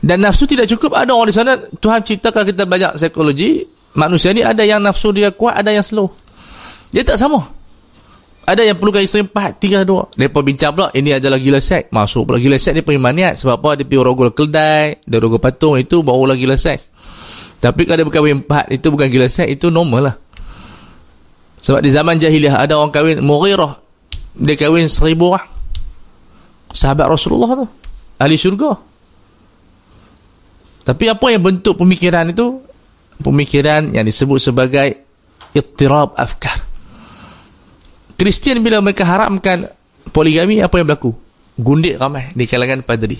dan nafsu tidak cukup. Ada orang di sana Tuhan ciptakan kita banyak psikologi. Manusia ni ada yang nafsu dia kuat ada yang slow. Dia tak sama. Ada yang perlukan isteri empat tiga dua. Mereka bincang pula ini adalah gila seks masuk pula gila seks dia punya maniat. Sebab apa? Dia pergi rogol keldai dia rogol patung itu baru lagi gila seks tapi kalau dia berkahwin empat itu bukan gila seks itu normal lah. Sebab di zaman jahiliah ada orang kahwin Mughirah. Dia kahwin seribu orang. Sahabat Rasulullah tu ahli syurga. Tapi apa yang bentuk pemikiran itu? Pemikiran yang disebut sebagai ittirab afkar. Kristian bila mereka haramkan poligami apa yang berlaku? Gundik ramai di kalangan padri.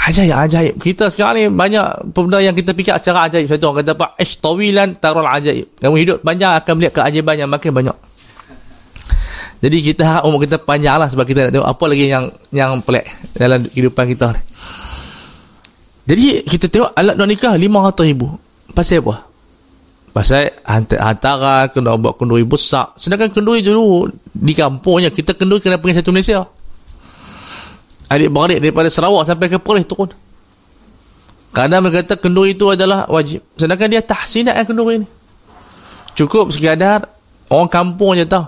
Ajaib ajaib. Kita sekarang ni banyak benda yang kita fikir secara ajaib. Satu orang kata pak ish tawilan tarul ajaib. Kamu hidup panjang akan melihat keajaiban yang makin banyak jadi kita harap umur kita panjang lah sebab kita nak tengok apa lagi yang yang pelik dalam kehidupan kita ni. Jadi kita tengok alat nak nikah 500 ribu. Pasal apa? Pasal hantaran kena buat kenduri besar. Sedangkan kenduri dulu di kampungnya kita kenduri kena pergi satu Malaysia. Adik-beradik daripada Sarawak sampai ke Perlis turun. Kerana mereka kata kenduri itu adalah wajib. Sedangkan dia tahsinat yang kenduri ini cukup sekadar orang kampung je tahu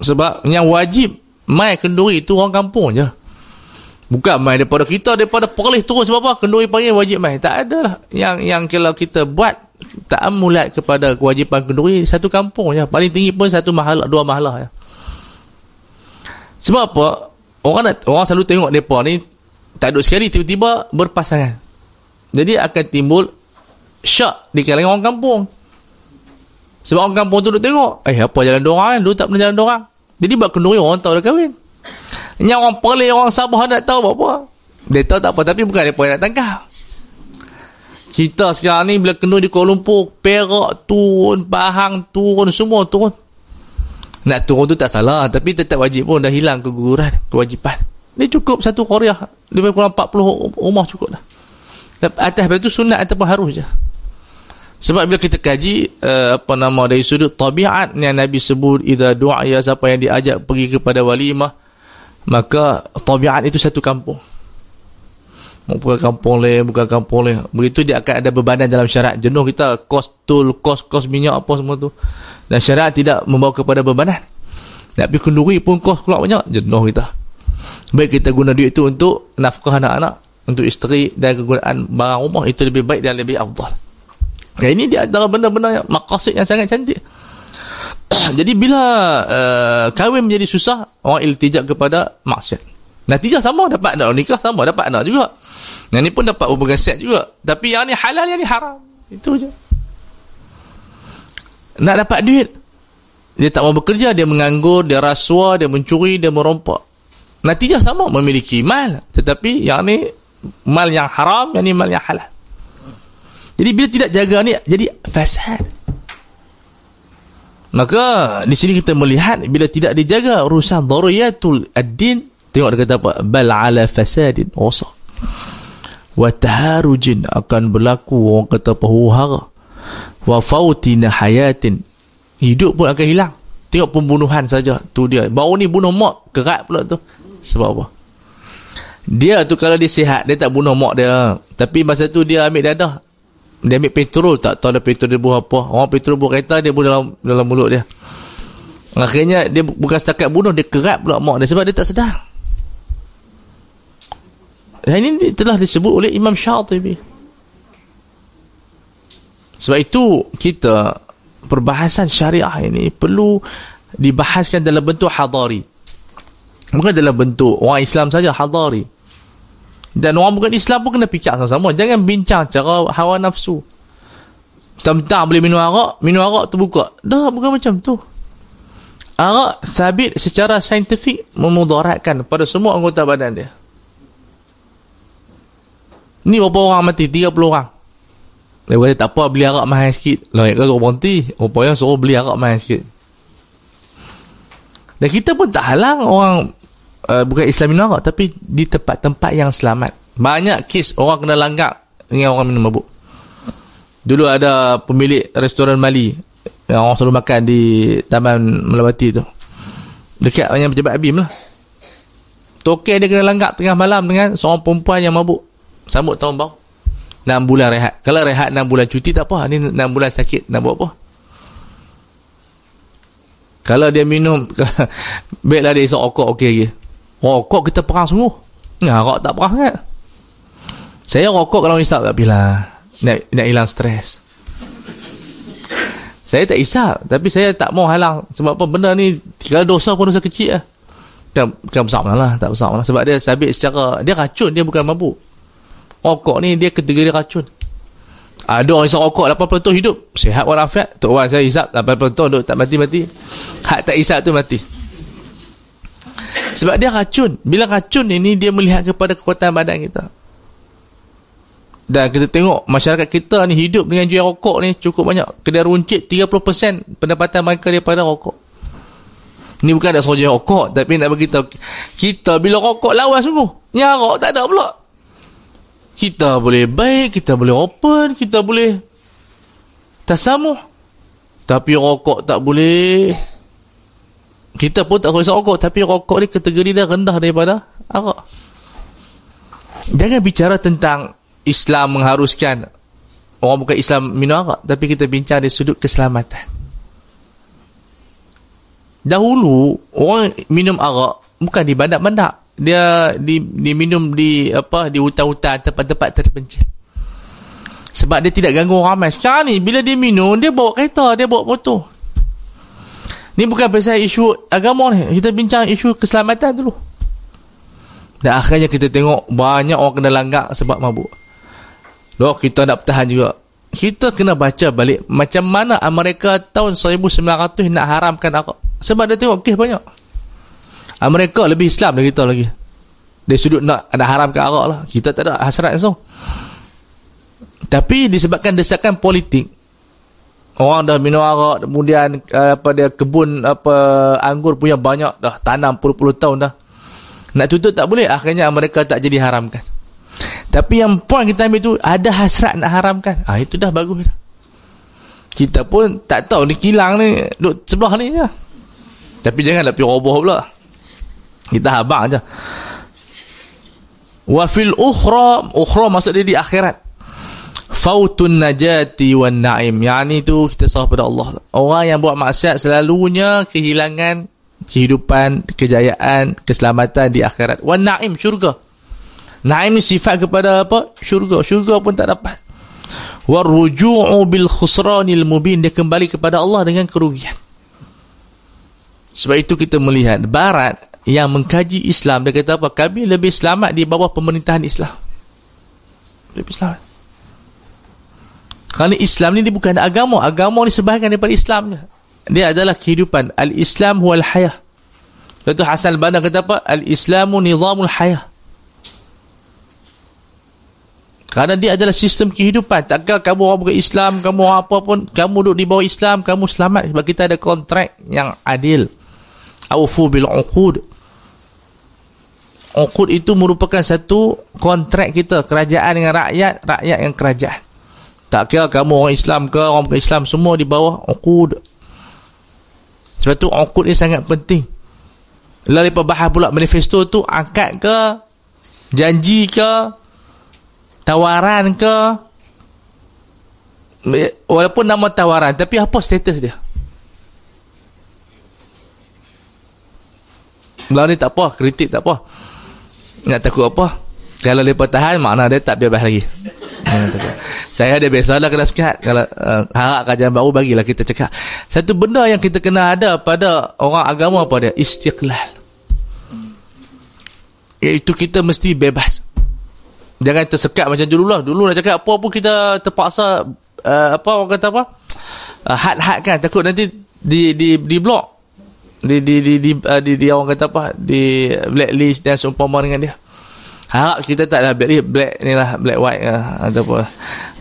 sebab yang wajib mai kenduri itu orang kampung je. Bukan mai daripada kita daripada Perlis turun sebab apa kenduri panggil wajib mai. Tak ada lah. Yang, yang kalau kita buat tak amulat kepada kewajipan kenduri satu kampung je. Paling tinggi pun satu mahal dua mahalah je. Sebab apa? Orang nak, orang selalu tengok depa ni tak duduk sekali tiba-tiba berpasangan. Jadi akan timbul syak di kalangan orang kampung sebab orang kampung tu duduk tengok eh apa jalan dorang kan dulu tak pernah jalan dorang jadi buat kenduri orang tahu dah kahwin. Yang orang perlih orang Sabah nak tahu apa? Dia tahu tak apa tapi bukan mereka yang nak tangkap. Kita sekarang ni bila kenduri di Kuala Lumpur Perak turun Pahang turun semua turun. Nak turun tu tak salah tapi tetap wajib pun dah hilang keguguran kewajipan. Ni cukup satu Korea lebih kurang 40 rumah cukup dah. Atas itu sunat ataupun harus je sebab bila kita kaji uh, apa nama dari sudut tabiat yang Nabi sebut idza du'a siapa yang diajak pergi kepada walimah maka tabiat itu satu kampung. Bukan kampung lain bukan kampung lain. Begitu dia akan ada bebanan dalam syarat jenuh kita kos tol kos kos minyak apa semua tu. Dan syarat tidak membawa kepada bebanan. Nak pergi kenduri pun kos keluar banyak jenuh kita. Baik kita guna duit itu untuk nafkah anak-anak untuk isteri dan kegunaan barang rumah itu lebih baik dan lebih afdal dan ini dia adalah benda-benda yang maqasid yang sangat cantik jadi bila uh, kahwin menjadi susah orang iltijak kepada maksiat natijah sama dapat anak nikah sama dapat anak juga yang ni pun dapat hubungan set juga. Tapi yang ni halal, yang ni haram. Itu je. Nak dapat duit. Dia tak mau bekerja, dia menganggur, dia rasuah, dia mencuri, dia merompak. Natijah sama, memiliki mal. Tetapi yang ni, mal yang haram, yang ni mal yang halal. Jadi bila tidak jaga ni, jadi fasad. Maka di sini kita melihat bila tidak dijaga urusan daruriyatul ad-din tengok dia kata apa? Bal ala fasadin wasa wa taharujin akan berlaku orang kata pahuhara wa fautina hayatin hidup pun akan hilang. Tengok pembunuhan saja tu dia. Baru ni bunuh mak kerat pula tu. Sebab apa? Dia tu kalau dia sihat dia tak bunuh mak dia. Tapi masa tu dia ambil dadah dia ambil petrol tak tahu ada petrol dia buah apa orang petrol buah kereta dia bunuh dalam dalam mulut dia akhirnya dia bukan setakat bunuh dia kerat pula mak dia sebab dia tak sedar dan ini telah disebut oleh Imam Syatibi. Sebab itu kita perbahasan syariah ini perlu dibahaskan dalam bentuk hadari. Bukan dalam bentuk orang Islam saja hadari. Dan orang bukan Islam pun kena fikir sama-sama. Jangan bincang cara hawa nafsu. Tentang boleh minum arak, minum arak terbuka. Dah, bukan macam tu. Arak sabit secara saintifik memudaratkan pada semua anggota badan dia. Ni berapa orang mati? 30 orang. Dia kata tak apa beli arak mahal sikit. Lah kan kau berhenti. Rupanya suruh beli arak mahal sikit. Dan kita pun tak halang orang uh, bukan Islam minum arak. Tapi di tempat-tempat yang selamat. Banyak kes orang kena langgak dengan orang minum mabuk. Dulu ada pemilik restoran Mali. Yang orang selalu makan di Taman Melawati tu. Dekat yang pejabat Abim lah. Tokek dia kena langgak tengah malam dengan seorang perempuan yang mabuk. Sambut tahun baru. 6 bulan rehat. Kalau rehat 6 bulan cuti tak apa. Ini 6 bulan sakit. Nak buat apa? Kalau dia minum, baiklah dia isap rokok okey lagi. Rokok kita perang sungguh. Nah, rokok tak perang kan? Saya rokok kalau isap tak bila nak nak hilang stres. Saya tak isap Tapi saya tak mau halang. Sebab apa? Benda ni Kalau dosa pun dosa kecil lah. Bukan, bukan besar mana lah Tak besar mana Sebab dia sabit secara Dia racun Dia bukan mabuk Rokok ni dia kategori racun. Ada orang isap rokok 80 tahun hidup Sehat walafiat. Tok Wan saya isap 80 tahun tak mati-mati. Hak tak isap tu mati Sebab dia racun Bila racun ini Dia melihat kepada kekuatan badan kita dan kita tengok masyarakat kita ni hidup dengan jual rokok ni cukup banyak. Kedai runcit 30% pendapatan mereka daripada rokok. Ni bukan ada soal jual rokok tapi nak bagi tahu kita bila rokok lawan sungguh. Nyarok tak ada pula. Kita boleh baik, kita boleh open, kita boleh tasamuh. Tapi rokok tak boleh. Kita pun tak boleh rokok tapi rokok ni kategori dia rendah daripada arak. Jangan bicara tentang Islam mengharuskan orang bukan Islam minum arak tapi kita bincang dari sudut keselamatan. Dahulu orang minum arak bukan di bandak-bandak. Dia di, diminum di apa di hutan-hutan tempat-tempat terpencil. Sebab dia tidak ganggu orang ramai. Sekarang ni bila dia minum dia bawa kereta dia bawa motor ni bukan pasal isu agama ni kita bincang isu keselamatan dulu dan akhirnya kita tengok banyak orang kena langgak sebab mabuk Loh, kita nak bertahan juga. Kita kena baca balik macam mana Amerika tahun 1900 nak haramkan arak. Sebab dia tengok kes banyak. Amerika lebih Islam dari kita lagi. Dia sudut nak ada haramkan arak lah. Kita tak ada hasrat langsung. Tapi disebabkan desakan politik, orang dah minum arak, kemudian uh, apa dia kebun apa anggur punya banyak dah tanam puluh-puluh tahun dah. Nak tutup tak boleh. Akhirnya Amerika tak jadi haramkan. Tapi yang point kita ambil tu ada hasrat nak haramkan. Ah itu dah bagus dah. Kita pun tak tahu ni kilang ni duk sebelah ni je. Tapi janganlah pergi roboh pula. Kita habang aja. Wa fil ukhra, ukhra maksud dia di akhirat. Fautun najati wan naim. Yang ni tu kita sahih pada Allah. Orang yang buat maksiat selalunya kehilangan kehidupan, kejayaan, keselamatan di akhirat. Wan naim syurga. Naim ni sifat kepada apa? Syurga. Syurga pun tak dapat. Warruju'u bil khusranil mubin. Dia kembali kepada Allah dengan kerugian. Sebab itu kita melihat Barat yang mengkaji Islam. Dia kata apa? Kami lebih selamat di bawah pemerintahan Islam. Lebih selamat. Kerana Islam ni dia bukan agama. Agama ni sebahagian daripada Islam. Dia adalah kehidupan. Al-Islam huwal hayah. Tu Hasan al-Banna kata apa? Al-Islamu nizamul hayah. Kerana dia adalah sistem kehidupan. Takkan kamu orang bukan Islam, kamu orang apa pun, kamu duduk di bawah Islam, kamu selamat. Sebab kita ada kontrak yang adil. Aufu bil uqud. Uqud itu merupakan satu kontrak kita. Kerajaan dengan rakyat, rakyat dengan kerajaan. Tak kira kamu orang Islam ke, orang bukan Islam, semua di bawah uqud. Sebab tu uqud ni sangat penting. Lalu bahas pula manifesto tu, angkat ke, janji ke, tawaran ke walaupun nama tawaran tapi apa status dia Belah ni tak apa, kritik tak apa. Nak takut apa? Kalau mereka tahan, makna dia tak bebas lagi. Saya ada biasalah kena sekat. Kalau uh, harap kajian baru, bagilah kita cakap. Satu benda yang kita kena ada pada orang agama apa dia? Istiqlal. Iaitu kita mesti bebas. Jangan tersekat macam dulu lah. Dulu nak cakap apa pun kita terpaksa uh, apa orang kata apa? Uh, had-had kan takut nanti di di di blok. Di di di di, uh, di, di orang kata apa? Di blacklist dan seumpama dengan dia. Harap kita tak lah black black ni lah black white uh, ataupun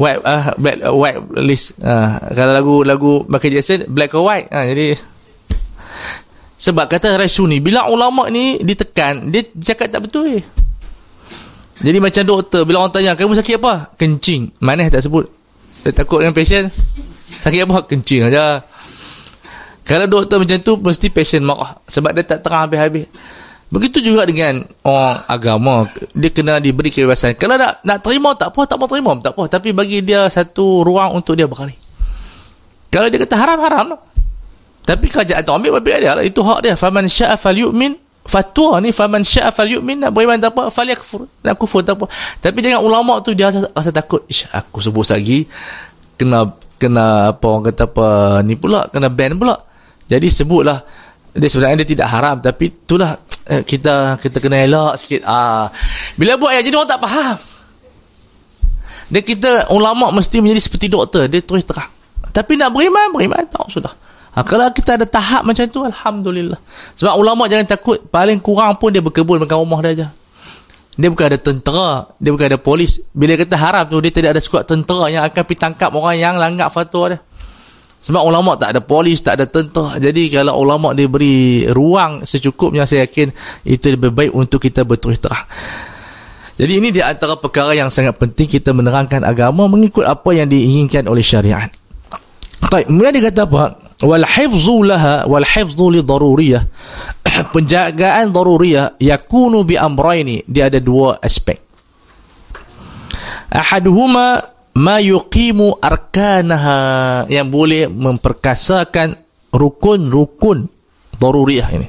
white uh, black uh, white list. Uh, kalau lagu lagu Michael Jackson black or white. Uh, jadi sebab kata Rasuni bila ulama ni ditekan dia cakap tak betul eh. Jadi macam doktor bila orang tanya kamu sakit apa? Kencing. Mana tak sebut? Dia takut dengan pasien. Sakit apa? Kencing aja. Kalau doktor macam tu mesti pasien marah sebab dia tak terang habis-habis. Begitu juga dengan orang agama. Dia kena diberi kebebasan. Kalau nak, nak terima tak apa, tak mau terima tak apa. Tapi bagi dia satu ruang untuk dia berkali. Kalau dia kata haram, haram. Tapi kerajaan tu ambil bagi dia lah. Itu hak dia. Faman sya'a fal yu'min. Fatwa ni. Faman sya'a fal yu'min. Nak beriman tak apa. Fal yakfur. Nak kufur tak apa. Tapi jangan ulama tu dia rasa, rasa takut. Ish, aku sebut lagi. Kena, kena apa orang kata apa. Ni pula. Kena ban pula. Jadi sebutlah. Dia sebenarnya dia tidak haram. Tapi itulah eh, kita kita kena elak sikit. Ah. Bila buat yang jadi orang tak faham. Dan kita ulama mesti menjadi seperti doktor. Dia terus terang. Tapi nak beriman beriman tak sudah. Ha, kalau kita ada tahap macam tu Alhamdulillah. Sebab ulama jangan takut. Paling kurang pun dia berkebun makan rumah dia aja. Dia bukan ada tentera dia bukan ada polis. Bila kata haram tu dia tidak ada skuad tentera yang akan pergi tangkap orang yang langgar fatwa dia sebab ulama tak ada polis, tak ada tentera. Jadi kalau ulama diberi ruang secukupnya, saya yakin itu lebih baik untuk kita berterus terang. Jadi ini di antara perkara yang sangat penting kita menerangkan agama mengikut apa yang diinginkan oleh syariat. Baik, kemudian dia kata apa? Wal hifzu laha wal hifzu li daruriyah. Penjagaan daruriyah yakunu bi amrayni. Dia ada dua aspek. Ahaduhuma ma yuqimu arkanaha. Yang boleh memperkasakan rukun-rukun daruriyah ini.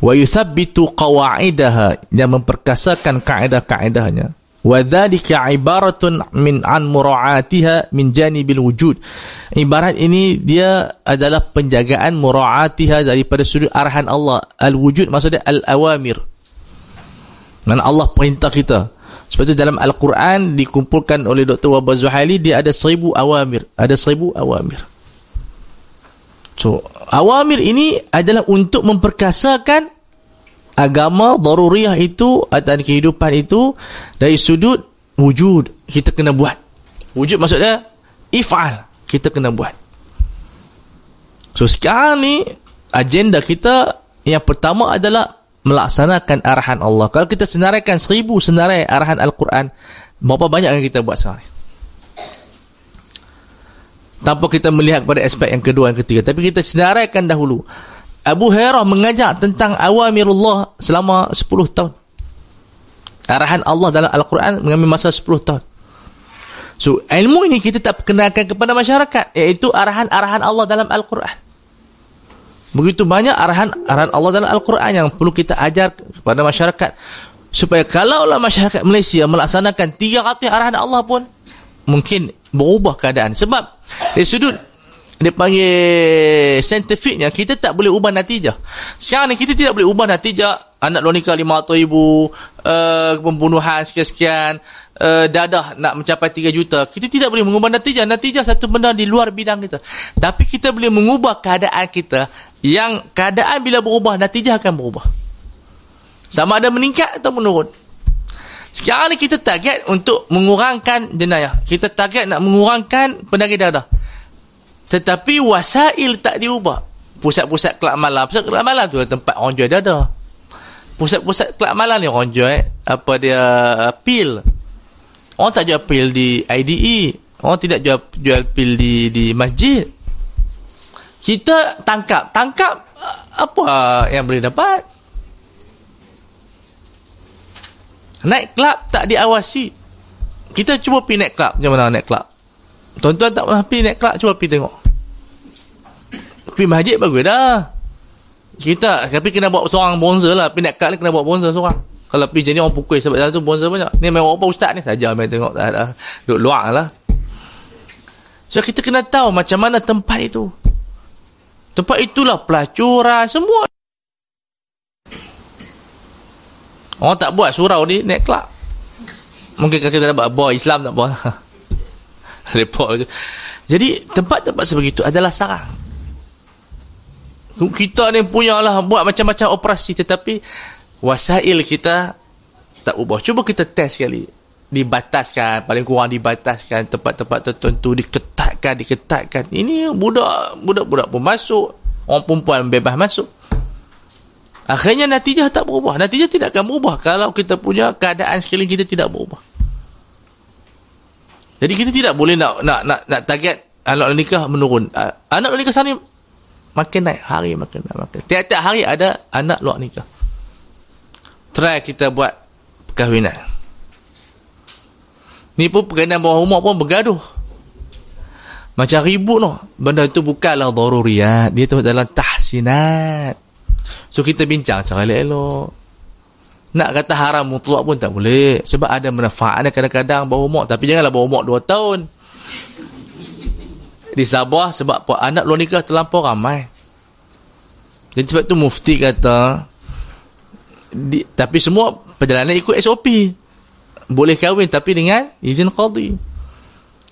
Wa yuthabbitu qawaidaha. Yang memperkasakan kaedah-kaedahnya. Wa dhalika ibaratun min an mura'atiha min janibil wujud. Ibarat ini dia adalah penjagaan mura'atiha daripada sudut arahan Allah. Al wujud maksudnya al awamir mana Allah perintah kita sebab itu dalam Al-Quran dikumpulkan oleh Dr. Wabah Zuhaili dia ada seribu awamir. Ada seribu awamir. So, awamir ini adalah untuk memperkasakan agama daruriyah itu atau kehidupan itu dari sudut wujud kita kena buat. Wujud maksudnya if'al kita kena buat. So sekarang ni agenda kita yang pertama adalah melaksanakan arahan Allah. Kalau kita senaraikan seribu senarai arahan Al-Quran, berapa banyak yang kita buat sehari? Tanpa kita melihat kepada aspek yang kedua dan ketiga. Tapi kita senaraikan dahulu. Abu Hurairah mengajak tentang awamirullah selama 10 tahun. Arahan Allah dalam Al-Quran mengambil masa 10 tahun. So, ilmu ini kita tak perkenalkan kepada masyarakat. Iaitu arahan-arahan Allah dalam Al-Quran. Begitu banyak arahan arahan Allah dalam Al-Quran yang perlu kita ajar kepada masyarakat. Supaya kalaulah masyarakat Malaysia melaksanakan 300 arahan Allah pun, mungkin berubah keadaan. Sebab dari sudut dia panggil saintifiknya, kita tak boleh ubah natijah. Sekarang ni kita tidak boleh ubah natijah. Anak luar nikah 500 ribu, uh, pembunuhan sekian-sekian, uh, dadah nak mencapai 3 juta. Kita tidak boleh mengubah natijah. Natijah satu benda di luar bidang kita. Tapi kita boleh mengubah keadaan kita yang keadaan bila berubah natijah akan berubah. Sama ada meningkat atau menurun. Sekarang ni kita target untuk mengurangkan jenayah. Kita target nak mengurangkan pendagih dadah. Tetapi wasail tak diubah. Pusat-pusat kelab malam. Pusat kelab malam tu tempat orang jual dadah. Pusat-pusat kelab malam ni orang jual apa dia pil orang tak jual pil di IDE orang tidak jual jual pil di di masjid. Kita tangkap. Tangkap apa yang boleh dapat? Naik kelab tak diawasi. Kita cuba pergi naik kelab. Macam mana naik kelab? Tuan-tuan tak pernah pergi naik kelab cuba pergi tengok. Pergi masjid bagus dah. Kita tapi kena buat seorang bonzer lah. Pergi naik kelab ni kena buat bonzer seorang kalau pergi jadi orang pukul sebab dalam tu bonzer banyak ni memang apa ustaz ni saja main tengok tak ada duduk luar lah sebab kita kena tahu macam mana tempat itu Tempat itulah pelacuran semua. Orang tak buat surau ni naik kelab. Mungkin kita tak buat Islam tak buat. Report je. Jadi tempat-tempat sebegitu adalah sarang. Kita ni punyalah buat macam-macam operasi tetapi wasail kita tak ubah. Cuba kita test sekali. Dibataskan, paling kurang dibataskan tempat-tempat tertentu diketatkan diketatkan. Ini budak budak-budak pun masuk orang perempuan bebas masuk. Akhirnya natijah tak berubah. Natijah tidak akan berubah kalau kita punya keadaan sekeliling kita tidak berubah. Jadi kita tidak boleh nak nak nak, nak target anak nikah menurun. Anak nikah sana makin naik hari makin naik makin. Tiap-tiap hari ada anak luar nikah try kita buat perkahwinan. Ni pun perkahwinan bawah umur pun bergaduh. Macam ribut no. benda itu bukanlah daruriyat dia tu dalam tahsinat. So kita bincang cara elok-elok. Nak kata haram mutlak pun tak boleh. Sebab ada manfaatnya kadang-kadang bawah umur. Tapi janganlah bawah umur 2 tahun. Di Sabah sebab anak luar nikah terlampau ramai. Jadi sebab tu mufti kata di, tapi semua perjalanan ikut SOP. Boleh kahwin tapi dengan izin qadi.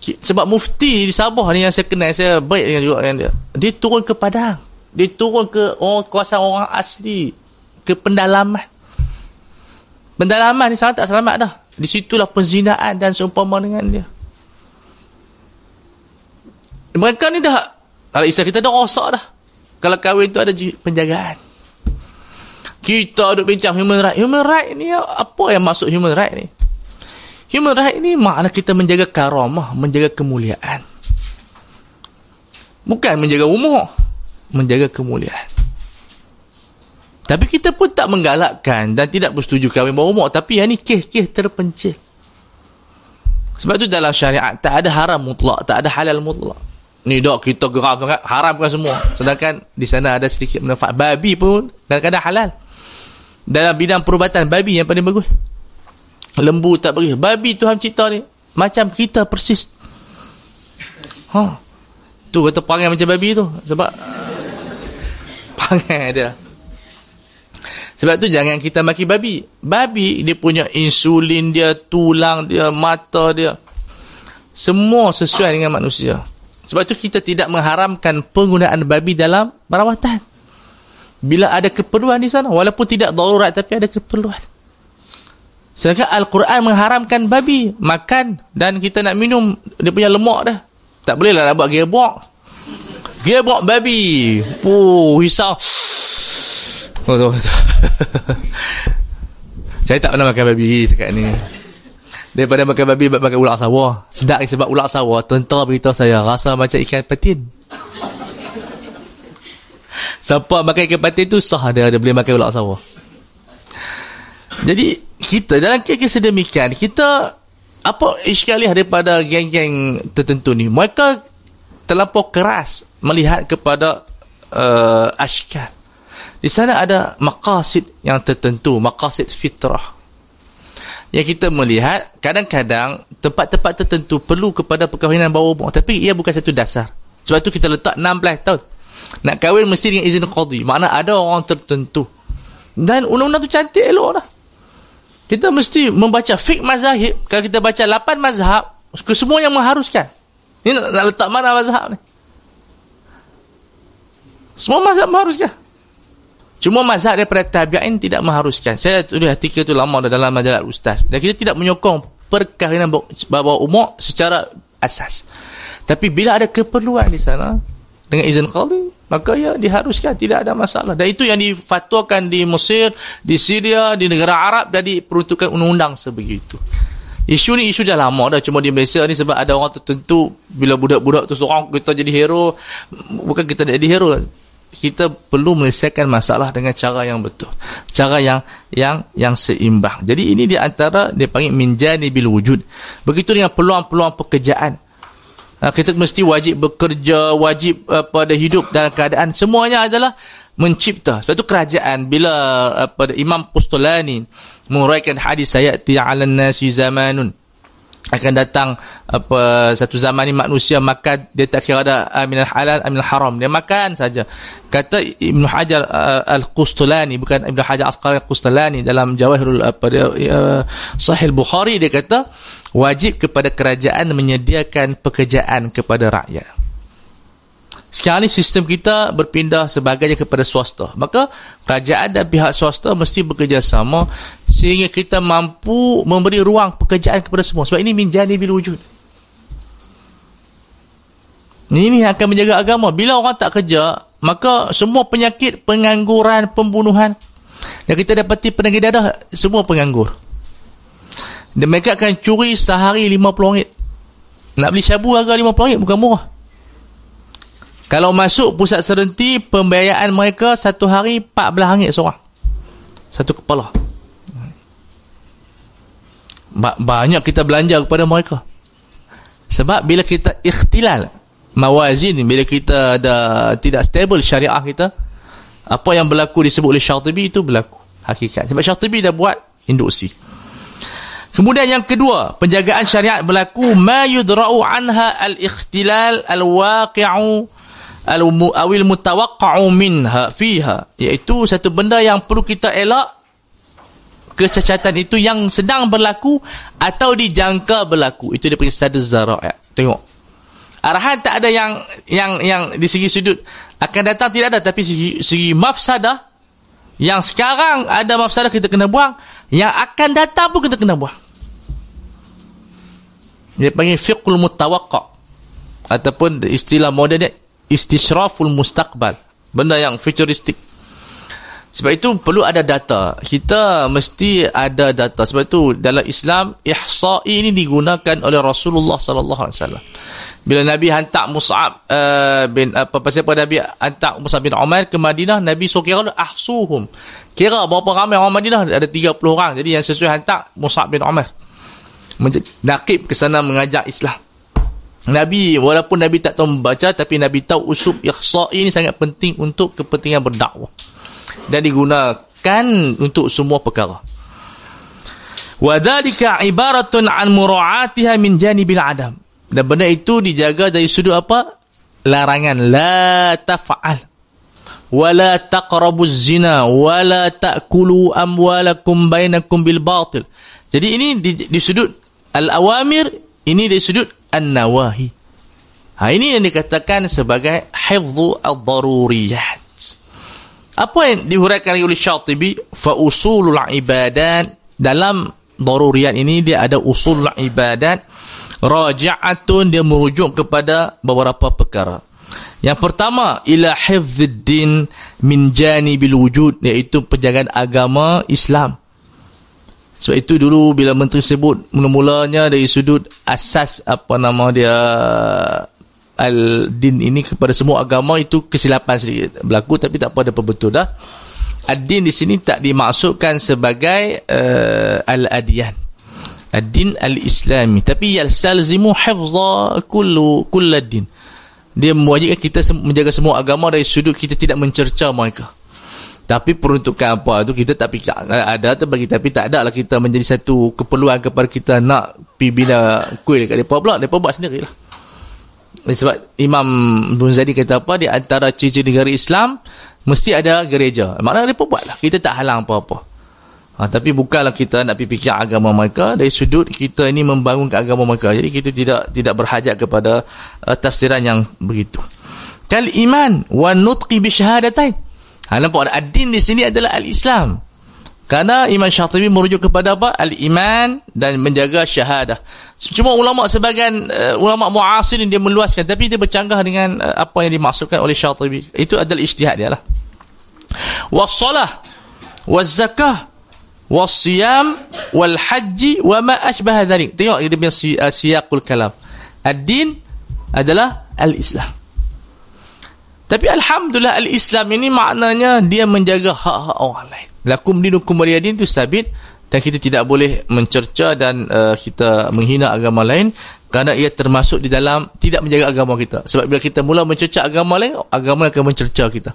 Sebab mufti di Sabah ni yang saya kenal, saya baik dengan juga dengan dia. Dia turun ke Padang. Dia turun ke orang kawasan orang asli. Ke pendalaman. Pendalaman ni sangat tak selamat dah. Di situlah penzinaan dan seumpama dengan dia mereka ni dah kalau istilah kita dah rosak dah kalau kahwin tu ada penjagaan kita duduk bincang human right. Human right ni apa yang masuk human right ni? Human right ni makna kita menjaga karamah menjaga kemuliaan. Bukan menjaga umur menjaga kemuliaan. Tapi kita pun tak menggalakkan dan tidak bersetuju kahwin bawah umur. Tapi yang ni kes-kes terpencil. Sebab tu dalam syariat tak ada haram mutlak tak ada halal mutlak. Ni dok kita geram sangat. Haramkan semua. Sedangkan di sana ada sedikit manfaat. Babi pun kadang-kadang halal dalam bidang perubatan babi yang paling bagus. Lembu tak beri. Babi Tuhan cipta ni macam kita persis. Ha. Tu kata panggil macam babi tu sebab panggil dia. Sebab tu jangan kita maki babi. Babi dia punya insulin dia tulang dia mata dia semua sesuai dengan manusia. Sebab itu kita tidak mengharamkan penggunaan babi dalam perawatan. Bila ada keperluan di sana. Walaupun tidak darurat tapi ada keperluan. Sedangkan Al-Quran mengharamkan babi. Makan dan kita nak minum dia punya lemak dah. Tak boleh lah nak buat gearbox. Gearbox babi. Puh, risau. Oh, tu, tu. Saya tak pernah makan babi cakap ni daripada makan babi makan ulat sawah sedap sebab ulat sawah tentera beritahu saya rasa macam ikan patin siapa makan ikan patin tu sah dia, dia boleh makan ulat sawah jadi kita dalam kes sedemikian kita apa iskaliah daripada geng-geng tertentu ni? Mereka terlampau keras melihat kepada uh, ashkar di sana ada maqasid yang tertentu maqasid fitrah. Yang kita melihat kadang-kadang tempat-tempat tertentu perlu kepada perkahwinan bawah umur. Tapi ia bukan satu dasar. Sebab tu kita letak 16 tahun nak kahwin mesti dengan izin qadi. Makna ada orang tertentu. Dan undang-undang tu cantik elok dah. Kita mesti membaca fiqh mazahib kalau kita baca 8 mazhab kesemua yang mengharuskan. Ini nak, nak letak mana mazhab ni? Semua mazhab mengharuskan. Cuma mazhab daripada tabi'in tidak mengharuskan. Saya tulis artikel itu lama dalam majalah Ustaz. Dan kita tidak menyokong perkahwinan bawah umur secara asas. Tapi bila ada keperluan di sana, dengan izin qadi, maka ya diharuskan. Tidak ada masalah. Dan itu yang difatwakan di Mesir, di Syria, di negara Arab dan diperuntukkan undang-undang sebegitu. Isu ni isu dah lama dah. Cuma di Malaysia ni sebab ada orang tertentu, bila budak-budak tu seorang kita jadi hero, bukan kita jadi hero kita perlu menyelesaikan masalah dengan cara yang betul cara yang yang yang seimbang jadi ini di antara dia panggil minjani bil wujud begitu dengan peluang-peluang pekerjaan kita mesti wajib bekerja wajib uh, pada hidup dalam keadaan semuanya adalah mencipta. Sebab itu kerajaan bila uh, pada Imam Qustulani menguraikan hadis sayati 'alan nasi zamanun akan datang apa satu zaman ni manusia makan dia tak kira ada aminal halal aminal haram. Dia makan saja. Kata Ibnu Hajar uh, Al-Qustulani bukan Ibnu Hajar Asqalani Al-Qustulani dalam Jawahirul apa dia uh, Sahih Bukhari dia kata wajib kepada kerajaan menyediakan pekerjaan kepada rakyat sekarang ni sistem kita berpindah sebagainya kepada swasta. Maka kerajaan dan pihak swasta mesti bekerjasama sehingga kita mampu memberi ruang pekerjaan kepada semua. Sebab ini minjani bil wujud. Ini akan menjaga agama. Bila orang tak kerja, maka semua penyakit, pengangguran, pembunuhan yang kita dapati penagih dadah, semua penganggur. Dan mereka akan curi sehari RM50. Nak beli syabu harga RM50 bukan murah. Kalau masuk pusat serenti, pembiayaan mereka satu hari RM14 seorang. Satu kepala. banyak kita belanja kepada mereka sebab bila kita ikhtilal mawazin bila kita ada tidak stable syariah kita apa yang berlaku disebut oleh Syatibi itu berlaku hakikat sebab Syatibi dah buat induksi kemudian yang kedua penjagaan syariat berlaku ma yudra'u anha al-ikhtilal al-waqi'u al-awil mutawaqqa'u minha fiha. Iaitu satu benda yang perlu kita elak kecacatan itu yang sedang berlaku atau dijangka berlaku. Itu dia panggil sadar zara'i tengok. Arahan tak ada yang yang yang di segi sudut akan datang tidak ada. Tapi segi, segi mafsadah yang sekarang ada mafsadah kita kena buang yang akan datang pun kita kena buang. Dia panggil fiqhul mutawaqqa ataupun istilah moden istishraful mustaqbal benda yang futuristik sebab itu perlu ada data. Kita mesti ada data. Sebab itu dalam Islam ihsa'i ini digunakan oleh Rasulullah sallallahu alaihi wasallam. Bila Nabi hantar Mus'ab uh, bin apa pasal pada Nabi hantar Mus'ab bin Umair ke Madinah, Nabi suruh kira ahsuhum. Kira berapa ramai orang Madinah? Ada 30 orang. Jadi yang sesuai hantar Mus'ab bin Umair. Nakib ke sana mengajak Islam. Nabi walaupun Nabi tak tahu membaca tapi Nabi tahu usub ihsa'i ini sangat penting untuk kepentingan berdakwah dan digunakan untuk semua perkara. Wadhalika ibaratun an mura'atiha min janibil adam. Dan benda itu dijaga dari sudut apa? Larangan. La taf'al. Wala taqrabuz zina. Wala ta'kulu amwalakum bainakum bil batil. Jadi ini di, di sudut al-awamir. Ini di sudut an-nawahi. Ha, ini yang dikatakan sebagai hifzu al-daruriyat. Apa yang dihuraikan oleh Syatibi fa usulul ibadat dalam daruriyat ini dia ada usul ibadat raja'atun dia merujuk kepada beberapa perkara. Yang pertama ila hifdzuddin min janibil wujud iaitu penjagaan agama Islam. Sebab itu dulu bila menteri sebut mula-mulanya dari sudut asas apa nama dia al-din ini kepada semua agama itu kesilapan sedikit. Berlaku tapi tak apa ada betul dah. Ad-din di sini tak dimaksudkan sebagai uh, al-adiyan. Ad-din al-islami. Tapi yalsalzimu hifza kullu kulladin dia mewajibkan kita menjaga semua agama dari sudut kita tidak mencerca mereka tapi peruntukan apa tu kita tak fikir. Ada tu bagi. Tapi tak ada lah kita menjadi satu keperluan kepada kita nak pergi bina kuil dekat mereka pula mereka buat sendirilah sebab Imam Bunzadi kata apa? Di antara ciri-ciri negara Islam mesti ada gereja. Maknanya dia buat lah. Kita tak halang apa-apa. Ha, tapi bukanlah kita nak fikir agama mereka. Dari sudut kita ini membangun agama mereka. Jadi kita tidak tidak berhajat kepada uh, tafsiran yang begitu. Kal iman wa nutqi bi syahadatain ha, nampak ad-din di sini adalah al-Islam Karena Imam Syatibi merujuk kepada apa? Al-iman dan menjaga syahadah. Cuma ulama sebagian uh, ulama muasir dia meluaskan tapi dia bercanggah dengan uh, apa yang dimaksudkan oleh Syatibi. Itu adalah ijtihad dia lah. Was-salah, waz-zakah, was-siyam, wal-haji wa ma ashbaha dhalik. Tengok dia punya si, uh, siyaqul kalam. Ad-din adalah al-Islam. Tapi alhamdulillah al-Islam ini maknanya dia menjaga hak-hak orang lain. Lakum dinukum waliyadin itu sabit. Dan kita tidak boleh mencerca dan uh, kita menghina agama lain kerana ia termasuk di dalam tidak menjaga agama kita. Sebab bila kita mula mencerca agama lain agama akan mencerca kita.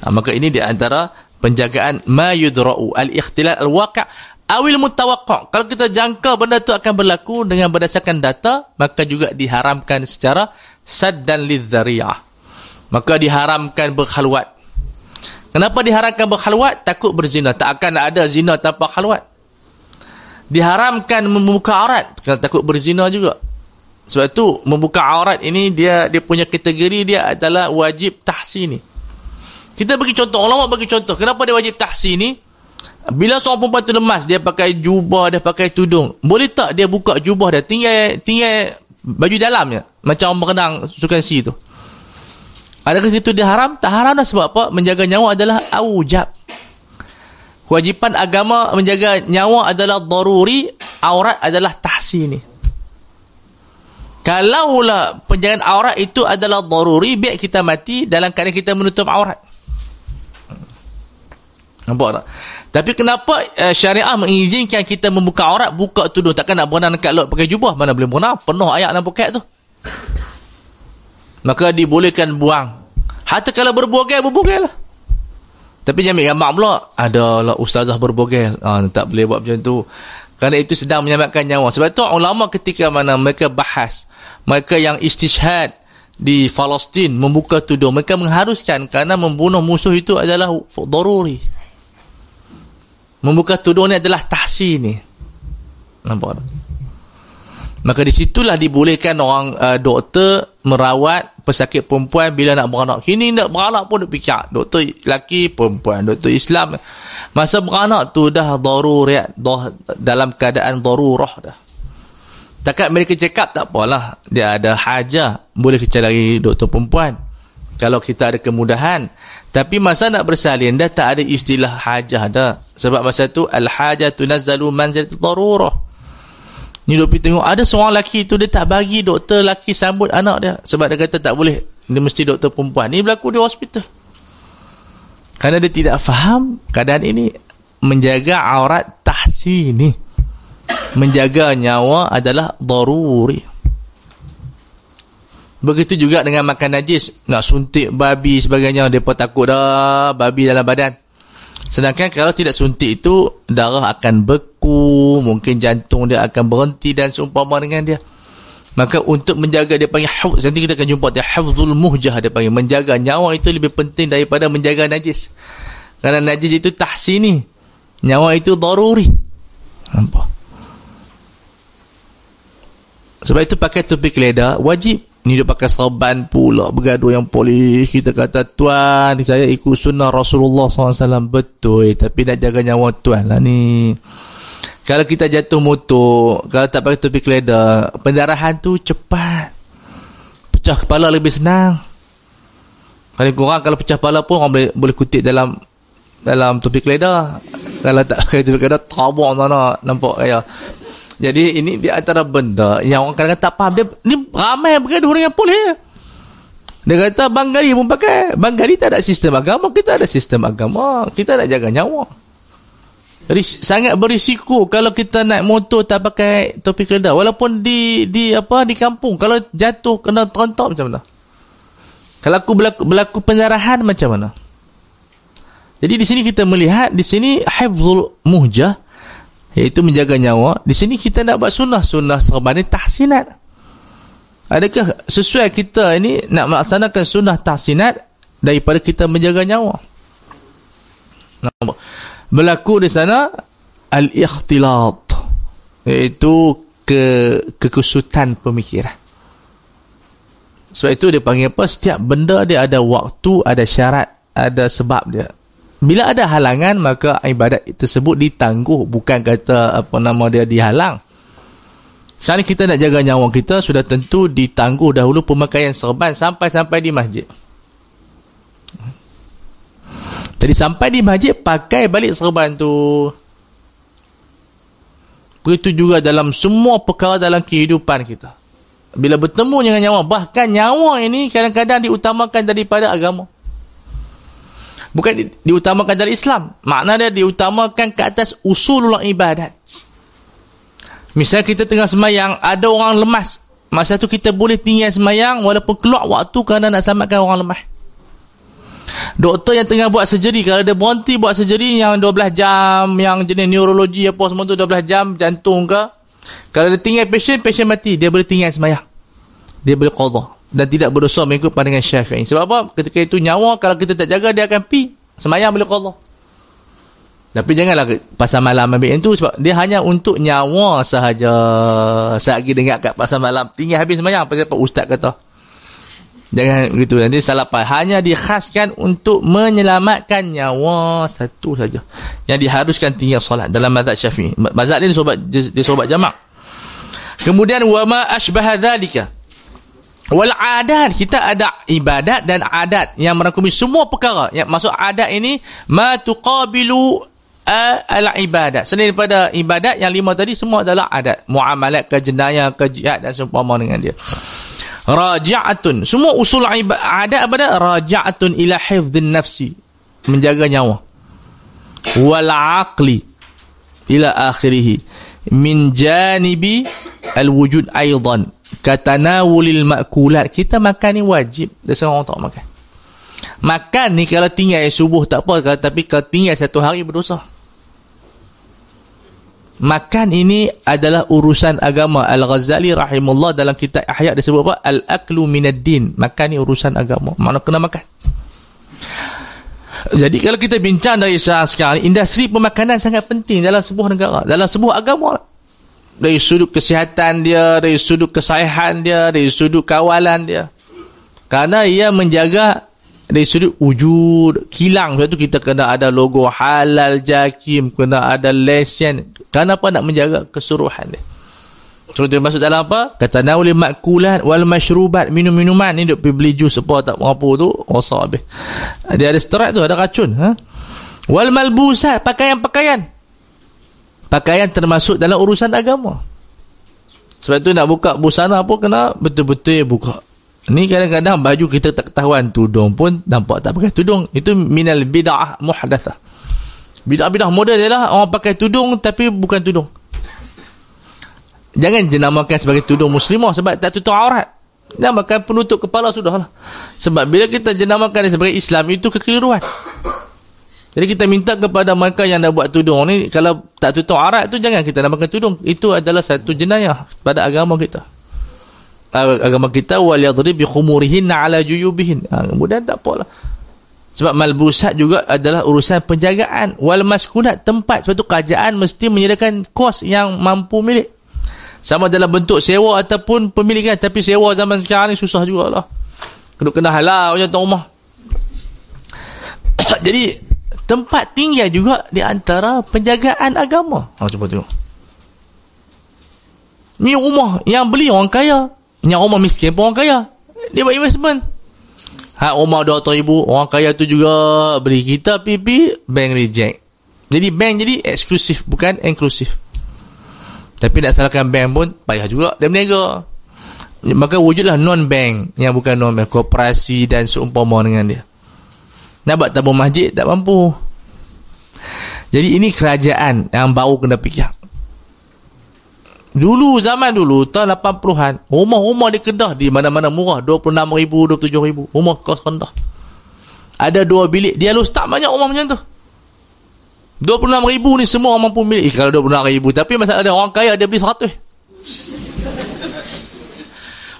Ha, maka ini di antara penjagaan ma yudra'u al-ikhtilal al-waqi' awil mutawaqqa' kalau kita jangka benda itu akan berlaku dengan berdasarkan data maka juga diharamkan secara sad dan lidzariyah maka diharamkan berkhalwat Kenapa diharamkan berkhalwat? Takut berzina. Tak akan ada zina tanpa khalwat. Diharamkan membuka aurat. Kerana takut berzina juga. Sebab itu membuka aurat ini dia dia punya kategori dia adalah wajib tahsini. Kita bagi contoh. Ulama bagi contoh. Kenapa dia wajib tahsini? Bila seorang perempuan tu lemas, dia pakai jubah, dia pakai tudung. Boleh tak dia buka jubah dia? Tinggal, tinggal baju dalamnya. Macam berenang sukan si tu. Adakah itu dia haram? Tak haram dah sebab apa? Menjaga nyawa adalah awjab. Kewajipan agama menjaga nyawa adalah daruri, aurat adalah tahsini. Kalaulah penjagaan aurat itu adalah daruri, biar kita mati dalam keadaan kita menutup aurat. Nampak tak? Tapi kenapa uh, syariah mengizinkan kita membuka aurat, buka tudung? Takkan nak berenang dekat laut pakai jubah? Mana boleh berenang? Penuh ayat dalam poket tu. Maka dibolehkan buang. Hatta kalau berbogel, berbogel lah. Tapi jangan ambil pula. Adalah ustazah berbogel. Ha, tak boleh buat macam tu. Kerana itu sedang menyelamatkan nyawa. Sebab tu ulama ketika mana mereka bahas. Mereka yang istishad di Palestin membuka tudung. Mereka mengharuskan kerana membunuh musuh itu adalah daruri. Membuka tudung ni adalah tahsin ni. Nampak tak? Maka disitulah dibolehkan orang uh, doktor merawat pesakit perempuan bila nak beranak. Kini nak beranak pun dia fikir. Doktor lelaki, perempuan. Doktor Islam. Masa beranak tu dah daruriat. Dah, dalam keadaan darurah dah. Takat mereka cakap tak apalah. Dia ada hajah. Boleh kita lagi doktor perempuan. Kalau kita ada kemudahan. Tapi masa nak bersalin dah tak ada istilah hajah dah. Sebab masa tu al-hajah tunazzalu manzil darurah. Ni dok pergi tengok ada seorang lelaki tu dia tak bagi doktor lelaki sambut anak dia sebab dia kata tak boleh. Dia mesti doktor perempuan. Ni berlaku di hospital. Kerana dia tidak faham keadaan ini menjaga aurat tahsin ni. Menjaga nyawa adalah daruri. Begitu juga dengan makan najis, nak suntik babi sebagainya, depa takut dah babi dalam badan. Sedangkan kalau tidak suntik itu darah akan beku, mungkin jantung dia akan berhenti dan seumpama dengan dia. Maka untuk menjaga dia panggil hafz, nanti kita akan jumpa dia hafzul muhjah dia panggil. Menjaga nyawa itu lebih penting daripada menjaga najis. Kerana najis itu tahsini. Nyawa itu daruri. Nampak? Sebab itu pakai topik leda wajib. Ni dia pakai serban pula bergaduh yang polis. Kita kata tuan saya ikut sunnah Rasulullah SAW. Betul. Tapi nak jaga nyawa tuan lah ni. Kalau kita jatuh motor. Kalau tak pakai topi keleda. Pendarahan tu cepat. Pecah kepala lebih senang. Kalau kurang kalau pecah kepala pun orang boleh, boleh kutip dalam dalam topi keleda. Kalau tak pakai topi keleda. Tabuk sana. Nampak ya. Jadi ini di antara benda yang orang kadang-kadang tak faham. Dia, ni ramai bergaduh dengan polis. Dia kata Bang Gali pun pakai. Bang Gali tak ada sistem agama. Kita ada sistem agama. Kita nak jaga nyawa. Jadi sangat berisiko kalau kita naik motor tak pakai topi keledar. Walaupun di di apa di kampung. Kalau jatuh kena terentak macam mana? Kalau aku berlaku, berlaku penjarahan macam mana? Jadi di sini kita melihat di sini hifzul muhjah iaitu menjaga nyawa. Di sini kita nak buat sunnah. Sunnah serban ni tahsinat. Adakah sesuai kita ini nak melaksanakan sunnah tahsinat daripada kita menjaga nyawa? Berlaku di sana al-ikhtilat. Iaitu ke kekusutan pemikiran. Sebab itu dia panggil apa? Setiap benda dia ada waktu ada syarat ada sebab dia bila ada halangan maka ibadat tersebut ditangguh. Bukan kata apa nama dia dihalang. Sekarang kita nak jaga nyawa kita sudah tentu ditangguh dahulu pemakaian serban sampai-sampai di masjid. Jadi sampai di masjid pakai balik serban tu. Begitu juga dalam semua perkara dalam kehidupan kita. Bila bertemu dengan nyawa bahkan nyawa ini kadang-kadang diutamakan daripada agama bukan di, diutamakan dari Islam. Makna dia diutamakan ke atas usul ibadat. Misal kita tengah semayang ada orang lemas. Masa tu kita boleh tinggal semayang walaupun keluar waktu kerana nak selamatkan orang lemah. Doktor yang tengah buat surgery kalau dia berhenti buat surgery yang 12 jam yang jenis neurologi apa semua tu 12 jam jantung ke kalau dia tinggal patient patient mati dia boleh tinggal semayang. Dia boleh qadha dan tidak berdosa mengikut pandangan Syafi'i. Sebab apa? Ketika itu nyawa kalau kita tak jaga dia akan pi. Semayang boleh qada. Tapi janganlah pasal malam ambil yang tu sebab dia hanya untuk nyawa sahaja. Saat lagi dengar kat pasal malam tinggal habis semayang apa siapa ustaz kata. Jangan begitu nanti salah faham. Hanya dikhaskan untuk menyelamatkan nyawa satu saja. Yang diharuskan tinggal solat dalam mazhab Syafi'i. Mazhab ni dia sobat dia sobat jamak. Kemudian wama ashbaha dzalika wal adat kita ada ibadat dan adat yang merangkumi semua perkara. Yang masuk adat ini ma tuqabilu al ibadat. Selain daripada ibadat yang lima tadi semua adalah adat. Muamalat ke jenayah ke jihad dan seumpama dengan dia. Raja'atun semua usul adat apa dah raja'atun ila hifdhin nafsi. Menjaga nyawa. Wal aqli ila akhirih. Min janibi al wujud aidan katanawulil makulat. Kita makan ni wajib. Dasar orang tak makan. Makan ni kalau tinggal subuh tak apa tapi kalau tinggal satu hari berdosa. Makan ini adalah urusan agama. Al-Ghazali rahimullah dalam kitab Ahya dia sebut apa? Al-aklu minad din makan ni urusan agama. Mana kena makan. Jadi kalau kita bincang dari sekarang industri pemakanan sangat penting dalam sebuah negara dalam sebuah agama dari sudut kesihatan dia dari sudut kesahihan dia dari sudut kawalan dia kerana ia menjaga dari sudut wujud kilang sebab tu kita kena ada logo halal jakim kena ada lesen kenapa nak menjaga keseluruhan dia Contoh dia masuk dalam apa? Kata nawli makulat wal masyrubat minum-minuman ni duk pergi beli jus apa tak apa tu rosak habis. Dia ada steroid tu ada racun ha? Wal malbusat pakaian-pakaian. Pakaian termasuk dalam urusan agama. Sebab tu nak buka busana apa kena betul-betul buka. Ni kadang-kadang baju kita tak ketahuan tudung pun nampak tak pakai tudung. Itu minal bid'ah muhdathah. Bid'ah-bid'ah moden ialah orang pakai tudung tapi bukan tudung. Jangan jenamakan sebagai tudung muslimah sebab tak tutup aurat. Namakan penutup kepala sudahlah. Sebab bila kita jenamakan sebagai Islam itu kekeliruan. Jadi kita minta kepada mereka yang dah buat tudung ni kalau tak tutup aurat tu jangan kita namakan tudung. Itu adalah satu jenayah pada agama kita. Agama kita khumurihin ala juyubihin. Ha, kemudian tak apalah. Sebab malbusat juga adalah urusan penjagaan. Maskunat tempat. Sebab tu kerajaan mesti menyediakan kos yang mampu milik. Sama dalam bentuk sewa ataupun pemilikan. Tapi sewa zaman sekarang ni susah jugalah. Kena kena halal macam tu rumah. Jadi tempat tinggal juga di antara penjagaan agama ha, cuba tengok ni rumah yang beli orang kaya yang rumah miskin pun orang kaya. Dia buat investment. Hak rumah RM200,000. Orang kaya tu juga beli kita PP. Bank reject. Jadi bank jadi eksklusif. Bukan inklusif. Tapi nak salahkan bank pun payah juga. Dia berniaga. Maka wujudlah non-bank. Yang bukan non-bank. Koperasi dan seumpama dengan dia. Nak buat tabung masjid tak mampu. Jadi ini kerajaan yang baru kena fikir. Dulu zaman dulu tahun 80-an, rumah-rumah di Kedah di mana-mana murah, 26,000, 27,000. Rumah kos rendah. Ada dua bilik, dia lulus tak banyak rumah macam tu. 26,000 ni semua orang mampu milik. Eh, kalau 26,000, tapi masalah ada orang kaya dia beli 100.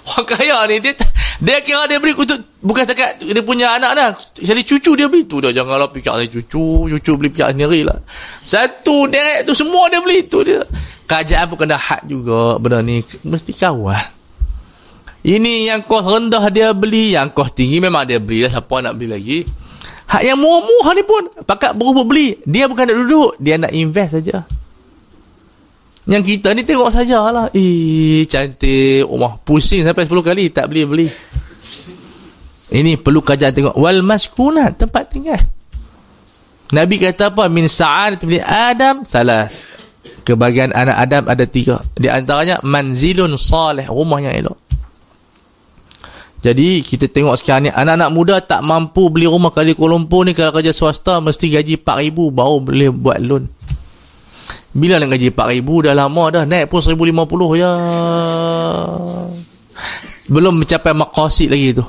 orang kaya ni dia dia kira dia beli untuk bukan setakat dia punya anak dah. Jadi cucu dia beli. Tu dah janganlah fikir saya cucu, cucu beli fikir sendirilah. Satu derek tu semua dia beli. Tu dia. Kerajaan pun kena hak juga. Benda ni mesti kawal ini yang kos rendah dia beli. Yang kos tinggi memang dia beli lah. Siapa nak beli lagi? Hak yang murah-murah ni pun. Pakat berubah beli. Dia bukan nak duduk. Dia nak invest saja yang kita ni tengok sajalah. Eh cantik. Rumah pusing sampai 10 kali tak beli-beli ini perlu kerajaan tengok. Wal maskunat tempat tinggal. Nabi kata apa? Min sa'ad Adam salah. Kebahagiaan anak Adam ada tiga. Di antaranya manzilun salih rumah yang elok. Jadi kita tengok sekarang ni anak-anak muda tak mampu beli rumah kali Kuala Lumpur ni. Kalau kerja swasta mesti gaji 4000 baru boleh buat loan bila nak gaji 4000 dah lama dah. Naik pun 1050 ya. Belum mencapai maqasid lagi tu.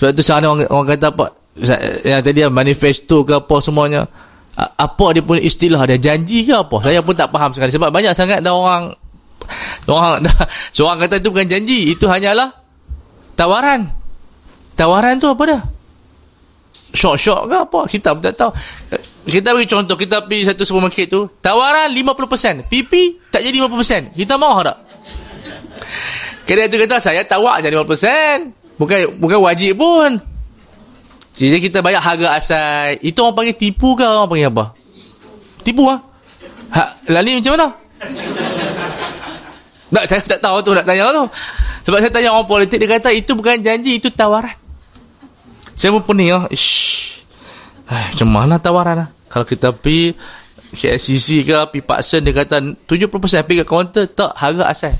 Sebab tu sekarang orang, orang kata apa? Yang tadi manifesto ke apa semuanya. Apa dia punya istilah dia? Janji ke apa? Saya pun tak faham sekali. Sebab banyak sangat dah orang orang dah, seorang kata itu bukan janji. Itu hanyalah tawaran. Tawaran tu apa dah syok-syok ke apa kita pun tak tahu kita beri contoh kita pergi satu supermarket tu tawaran 50% PP tak jadi 50% kita mahu tak kedai tu kata saya tawar je 50% bukan bukan wajib pun jadi kita bayar harga asal. Itu orang panggil tipu ke orang panggil apa? Tipu ah. Ha, lali macam mana? Tak, saya tak tahu tu nak tanya tu. Sebab saya tanya orang politik dia kata itu bukan janji, itu tawaran. Saya pun pening ah. Ish. Ay, macam mana tawaran ah? Kalau kita pergi KSCC ke pergi Paksen dia kata 70% pergi ke kaunter tak harga asal.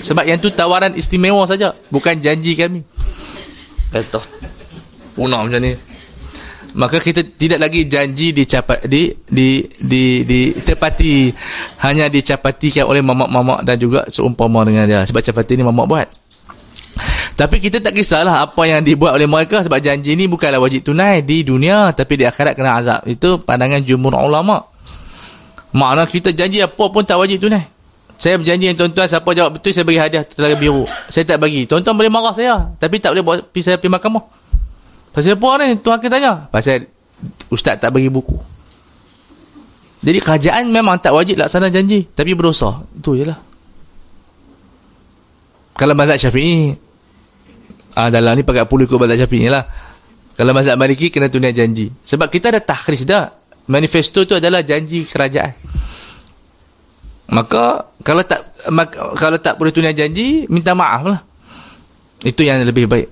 Sebab yang tu tawaran istimewa saja, bukan janji kami. Kata punah macam ni maka kita tidak lagi janji dicapat di di di di tepati hanya dicapatikan oleh mamak-mamak dan juga seumpama dengan dia sebab capati ni mamak buat tapi kita tak kisahlah apa yang dibuat oleh mereka sebab janji ni bukanlah wajib tunai di dunia tapi di akhirat kena azab itu pandangan jumhur ulama makna kita janji apa pun tak wajib tunai saya berjanji dengan tuan-tuan siapa jawab betul saya bagi hadiah telaga biru. Saya tak bagi. Tuan-tuan boleh marah saya. Tapi tak boleh bawa pergi saya pergi mahkamah. Pasal apa ni? Tuan akan tanya. Pasal ustaz tak bagi buku. Jadi kerajaan memang tak wajib laksana janji. Tapi berdosa. Itu je lah. Kalau mazhab syafi'i. Ah, dalam ni pakai puluh ikut mazhab syafi'i lah. Kalau mazhab maliki kena tunai janji. Sebab kita ada takhris dah. Manifesto tu adalah janji kerajaan. Maka kalau tak maka, kalau tak boleh tunai janji minta maaf lah. Itu yang lebih baik.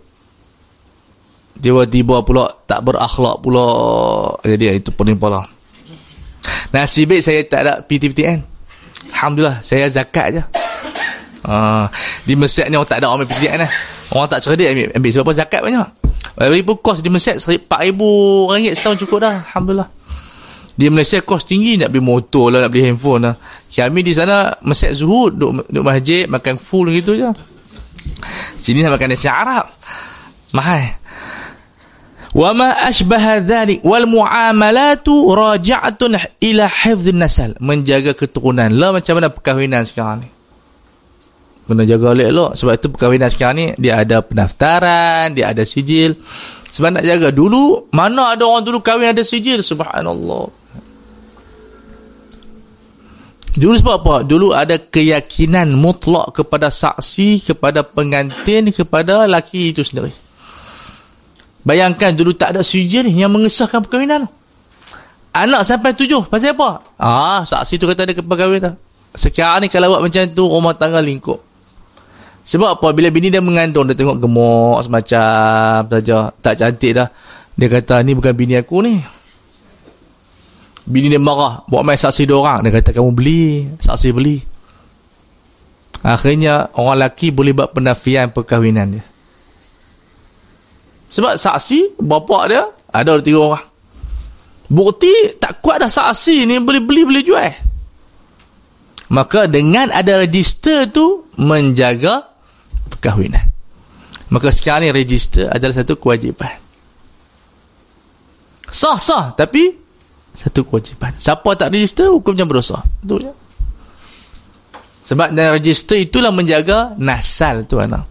Tiba-tiba pula tak berakhlak pula. Jadi itu paling pala. Nasib baik saya tak ada PTPTN Alhamdulillah saya zakat je. Uh, di Mesir ni orang tak ada orang PTPTN lah orang tak cerdik ambil, ambil sebab apa zakat banyak Walaupun kos di Mesir RM4,000 setahun cukup dah Alhamdulillah di Malaysia kos tinggi nak beli motor lah, nak beli handphone lah. Kami di sana mesek zuhud, duduk, duduk masjid, makan full gitu je. Sini nak makan nasi Arab. Mahal. Wa ma ashbaha wal muamalatu raja'atun ila hifdh nasal menjaga keturunan lah macam mana perkahwinan sekarang ni kena jaga elok-elok sebab itu perkahwinan sekarang ni dia ada pendaftaran dia ada sijil sebab nak jaga dulu mana ada orang dulu kahwin ada sijil subhanallah Dulu sebab apa? Dulu ada keyakinan mutlak kepada saksi, kepada pengantin, kepada laki itu sendiri. Bayangkan dulu tak ada sijil yang mengesahkan perkahwinan. Anak sampai tujuh. Pasal apa? Ah, saksi tu kata ada perkahwinan. Sekarang ni kalau buat macam tu, rumah tangga lingkup. Sebab apa? Bila bini dia mengandung, dia tengok gemuk semacam saja. Tak cantik dah. Dia kata, ni bukan bini aku ni. Bini dia marah Buat main saksi dia orang Dia kata kamu beli Saksi beli Akhirnya Orang lelaki boleh buat penafian perkahwinan dia Sebab saksi Bapak dia Ada tiga orang Bukti Tak kuat dah saksi ni Boleh beli boleh jual Maka dengan ada register tu Menjaga Perkahwinan Maka sekarang ni register adalah satu kewajipan Sah-sah Tapi satu kewajipan. Siapa tak register, hukum macam berdosa. Betul je. Sebab dan register itulah menjaga nasal tu anak.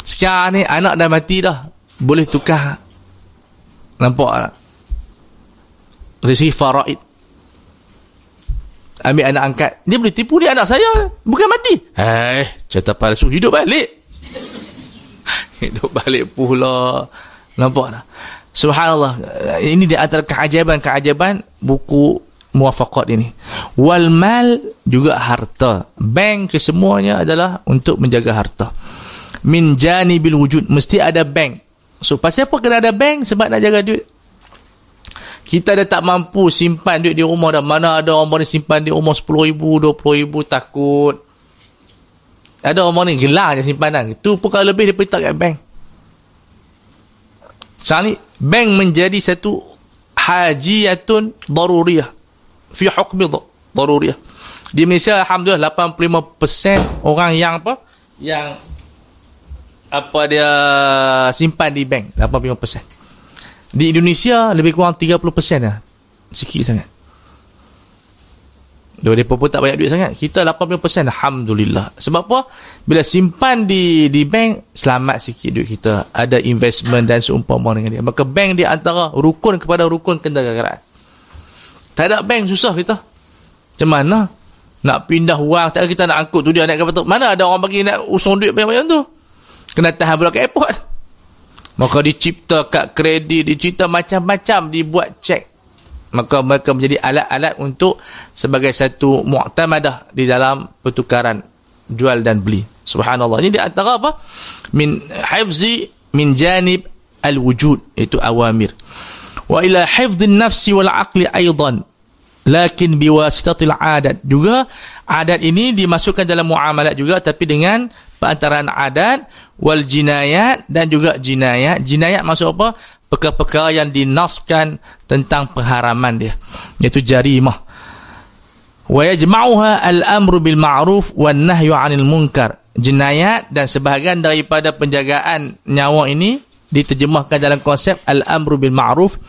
Sekarang ni anak dah mati dah. Boleh tukar. Nampak tak? Resi faraid. Ambil anak angkat. Dia boleh tipu dia anak saya. Bukan mati. Eh, cerita palsu. Hidup balik. Hidup balik pula. Nampak tak? Subhanallah. Ini di antara keajaiban-keajaiban buku muwafaqat ini. Wal mal juga harta. Bank kesemuanya adalah untuk menjaga harta. Min janibil wujud. Mesti ada bank. So, pasal apa kena ada bank? Sebab nak jaga duit. Kita dah tak mampu simpan duit di rumah dah. Mana ada orang boleh simpan di rumah RM10,000, RM20,000 takut. Ada orang ni gelar je simpanan. Itu pun kalau lebih dia tak kat bank. Sekarang ni, bank menjadi satu hajiyatun daruriyah. Fi hukmi daruriyah. Di Malaysia, Alhamdulillah, 85% orang yang apa? Yang apa dia simpan di bank. 85%. Di Indonesia, lebih kurang 30% lah. Sikit sangat. Mereka pun tak banyak duit sangat. Kita 80%. Alhamdulillah. Sebab apa? Bila simpan di di bank, selamat sikit duit kita. Ada investment dan seumpama dengan dia. Maka bank dia antara rukun kepada rukun kenderaan. Tak ada bank, susah kita. Macam mana? Nak pindah wang, tak kita nak angkut tu dia naik kapal tu. Mana ada orang bagi nak usung duit banyak-banyak tu? Kena tahan pula ke airport. Maka dicipta kad kredit, dicipta macam-macam, dibuat cek. Maka mereka menjadi alat-alat untuk sebagai satu mu'tamadah di dalam pertukaran jual dan beli. Subhanallah. Ini di antara apa? Min hifzi min janib al-wujud itu awamir. Wa ila hifdhi nafsi wal aqli aidan. Lakin biwasitatil adat. Juga adat ini dimasukkan dalam muamalat juga tapi dengan perantaraan adat wal jinayat dan juga jinayat. Jinayat maksud apa? Perkara-perkara yang dinaskan tentang pengharaman dia iaitu jarimah. Wa yajma'uha al-amru bil ma'ruf wan nahyu 'anil munkar. Jenayat dan sebahagian daripada penjagaan nyawa ini diterjemahkan dalam konsep al-amru bil ma'ruf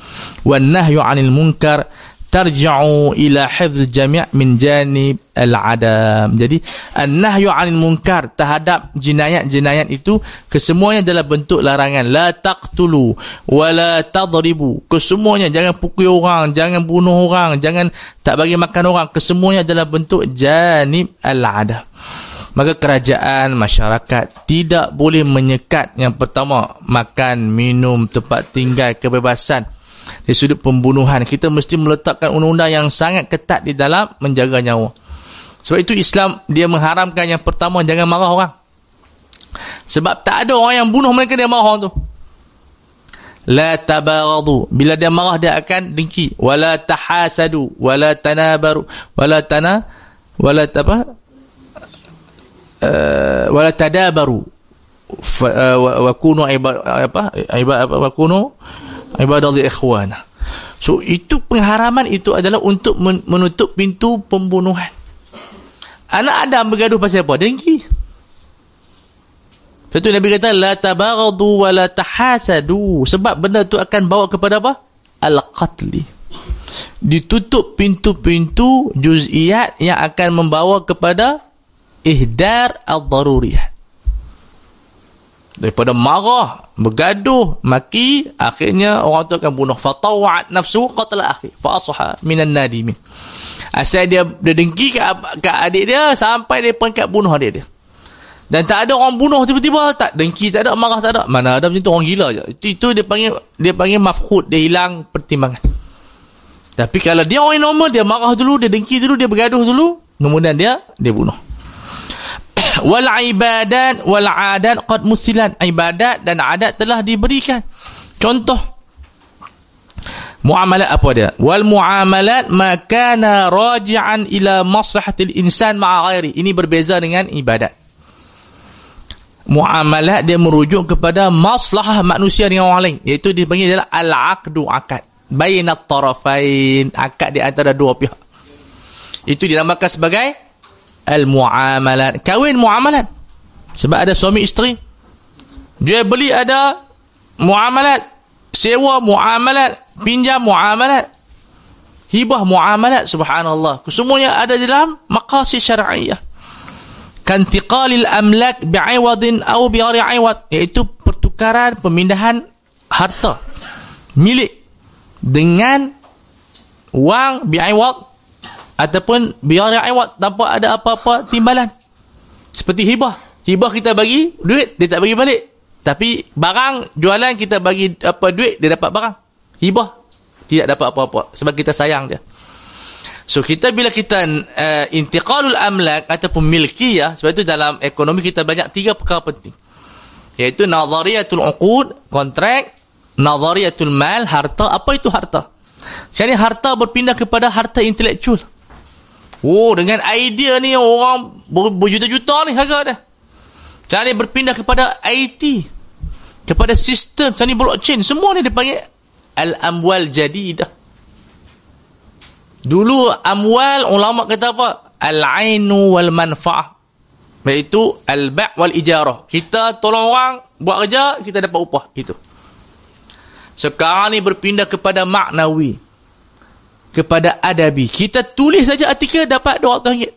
wan nahyu 'anil munkar tarja'u ila hifz jami' min janib al-adam. Jadi an-nahyu 'anil munkar terhadap jinayat-jinayat itu kesemuanya adalah bentuk larangan la taqtulu wa la tadribu. Kesemuanya jangan pukul orang, jangan bunuh orang, jangan tak bagi makan orang. Kesemuanya adalah bentuk janib al-adam. Maka kerajaan, masyarakat tidak boleh menyekat yang pertama makan, minum, tempat tinggal, kebebasan dari sudut pembunuhan kita mesti meletakkan undang-undang yang sangat ketat di dalam menjaga nyawa. Sebab itu Islam dia mengharamkan yang pertama jangan marah orang. Sebab tak ada orang yang bunuh mereka dia marah tu. La tabaradu. Bila dia marah dia akan dengki. Wala tahasadu. Wala tanabaru. Wala tana wala apa? Uh, wala tadabaru. Uh, wa kunu ibad apa? Ibad apa? Kunu ibadah li ikhwana. So itu pengharaman itu adalah untuk menutup pintu pembunuhan. Anak Adam bergaduh pasal apa? Dengki. Satu Nabi kata la tabaghadu wa la tahasadu. Sebab benda tu akan bawa kepada apa? Al-qatli. Ditutup pintu-pintu juz'iyat yang akan membawa kepada ihdar al-daruriyat. Daripada marah bergaduh maki akhirnya orang tu akan bunuh. Fatawat nafsu qatla akhi. Fa asha minan nadimin. Asal dia dia dengki ke, ke adik dia sampai dia peringkat bunuh adik dia. Dan tak ada orang bunuh tiba-tiba. Tak dengki tak ada marah tak ada. Mana ada macam tu orang gila je. Itu, itu dia panggil dia panggil mafkhud. Dia hilang pertimbangan. Tapi kalau dia orang normal dia marah dulu dia dengki dulu dia bergaduh dulu kemudian dia dia bunuh wal ibadat wal adat qad musilat. Ibadat dan adat telah diberikan. Contoh muamalat apa dia? Wal muamalat makana raji'an ila maslahatil insan ma'a ghairi. Ini berbeza dengan ibadat. Muamalat dia merujuk kepada maslahah manusia dengan orang lain. Iaitu dipanggil adalah al-aqdu akad. Bainat tarafain akad di antara dua pihak. Itu dinamakan sebagai al-muamalat. Kahwin muamalat. Sebab ada suami isteri. Jual beli ada muamalat. Sewa muamalat. Pinjam muamalat. Hibah muamalat. Subhanallah. Kesemuanya ada dalam maqasid syara'iyah. Kantiqalil amlak bi'iwadin atau bi'ari iwad. Iaitu pertukaran, pemindahan harta. Milik. Dengan wang bi'iwad ataupun biar iwat tanpa ada apa-apa timbalan. Seperti hibah. Hibah kita bagi duit dia tak bagi balik. Tapi barang jualan kita bagi apa duit dia dapat barang. Hibah. Tidak dapat apa-apa. Sebab kita sayang dia. So kita bila kita uh, intiqalul amlak ataupun milkiyah sebab itu dalam ekonomi kita banyak tiga perkara penting. Iaitu nazariyatul uqud kontrak nazariyatul mal harta. Apa itu harta? Sekarang harta berpindah kepada harta intelektual Oh, dengan idea ni orang ber berjuta-juta ni harga dah. Cara ni berpindah kepada IT. Kepada sistem, cara ni blockchain. Semua ni dipanggil Al-Amwal Jadidah. Dulu amwal, ulama kata apa? Al-Ainu wal-Manfa'ah. Iaitu Al-Ba' wal-Ijarah. Kita tolong orang, buat kerja, kita dapat upah. Itu. Sekarang ni berpindah kepada maknawi kepada adabi. Kita tulis saja artikel dapat RM200.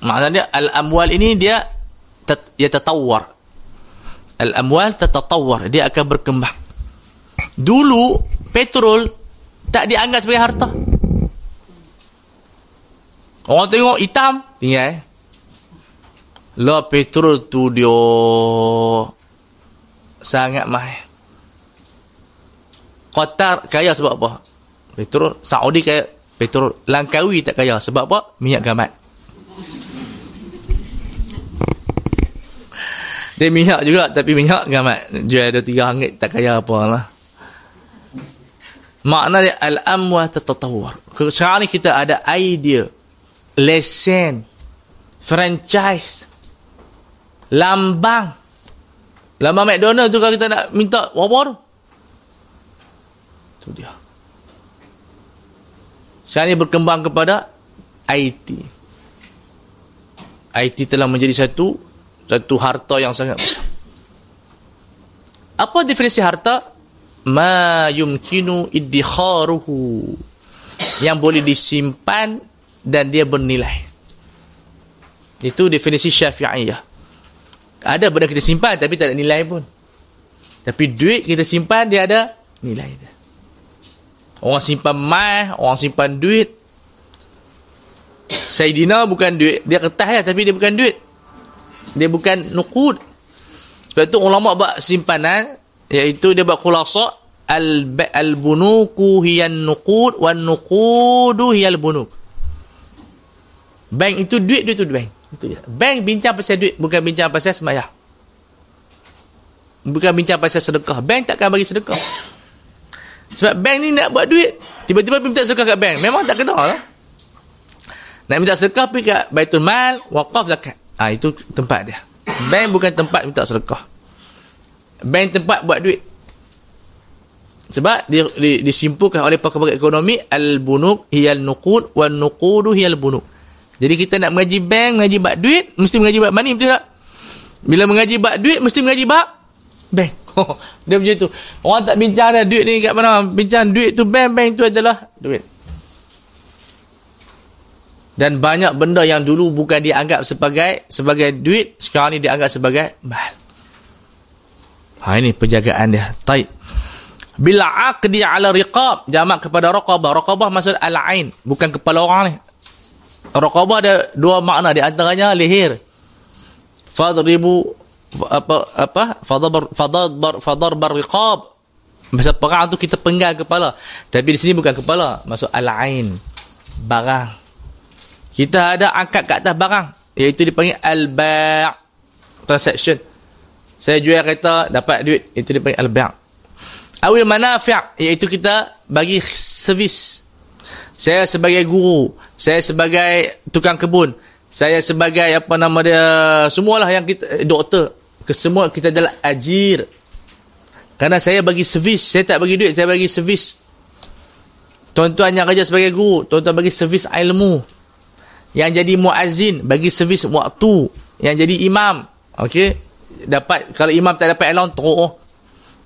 Maksudnya al-amwal ini dia tet, ya tatawar. Al-amwal tatatawar, dia akan berkembang. Dulu petrol tak dianggap sebagai harta. Orang tengok hitam, tinggal eh. Lah petrol tu dia sangat mahal. Qatar kaya sebab apa? Petrol. Saudi kaya petrol. Langkawi tak kaya sebab apa? Minyak gamat. Dia minyak juga tapi minyak gamat. Jual ada tiga hangit tak kaya apa lah. Makna dia al-amwa tatatawar. Sekarang ni kita ada idea. Lesen. Franchise. Lambang. Lama McDonald tu kalau kita nak minta berapa tu? Tu dia. Sekarang ni berkembang kepada IT. IT telah menjadi satu satu harta yang sangat besar. Apa definisi harta? Ma yumkinu iddikharuhu. Yang boleh disimpan dan dia bernilai. Itu definisi syafi'iyah. Ada benda kita simpan tapi tak ada nilai pun. Tapi duit kita simpan dia ada nilai dia. Orang simpan mai, orang simpan duit. Sayyidina bukan duit, dia kertas ya tapi dia bukan duit. Dia bukan nukud. Sebab tu ulama buat simpanan iaitu dia buat khulasa al al bunuku hiyan nuqud wan nuqudu hiyal bunuk. Bank itu duit, duit itu bank. Itu dia. Bank bincang pasal duit, bukan bincang pasal sembahyang. Bukan bincang pasal sedekah. Bank takkan bagi sedekah. Sebab bank ni nak buat duit. Tiba-tiba minta sedekah kat bank. Memang tak kena lah. Nak minta sedekah pergi kat Baitul Mal, Waqaf Zakat. Ha, itu tempat dia. Bank bukan tempat minta sedekah. Bank tempat buat duit. Sebab di, di, disimpulkan oleh pakar-pakar ekonomi al-bunuk hiyal nuqud wan nuqudu hiyal bunuk. Jadi kita nak mengaji bank, mengaji bab duit, mesti mengaji bab money, betul tak? Bila mengaji bab duit, mesti mengaji bab bank. Dia macam tu. Orang tak bincang dah duit ni kat mana. Bincang duit tu bank, bank tu adalah duit. Dan banyak benda yang dulu bukan dianggap sebagai sebagai duit, sekarang ni dianggap sebagai mal. Ha ini penjagaan dia. Taib. Bila aqdi ala riqab, jamak kepada raqabah. Raqabah maksud al-ain, bukan kepala orang ni. Raqabah ada dua makna di antaranya leher. Fadribu apa apa fadar fadar fadar barqab. Masa perang tu kita penggal kepala. Tapi di sini bukan kepala, masuk al-ain. Barang. Kita ada angkat kat atas barang, iaitu dipanggil al-ba' transaction. Saya jual kereta dapat duit, itu dipanggil al-ba'. Awil manafi' iaitu kita bagi servis. Saya sebagai guru, saya sebagai tukang kebun, saya sebagai apa nama dia, semualah yang kita doktor, kesemua kita adalah ajir. Karena saya bagi servis, saya tak bagi duit, saya bagi servis. Tuan-tuan yang kerja sebagai guru, tuan-tuan bagi servis ilmu. Yang jadi muazzin bagi servis waktu, yang jadi imam, okey, dapat kalau imam tak dapat allowance teruk.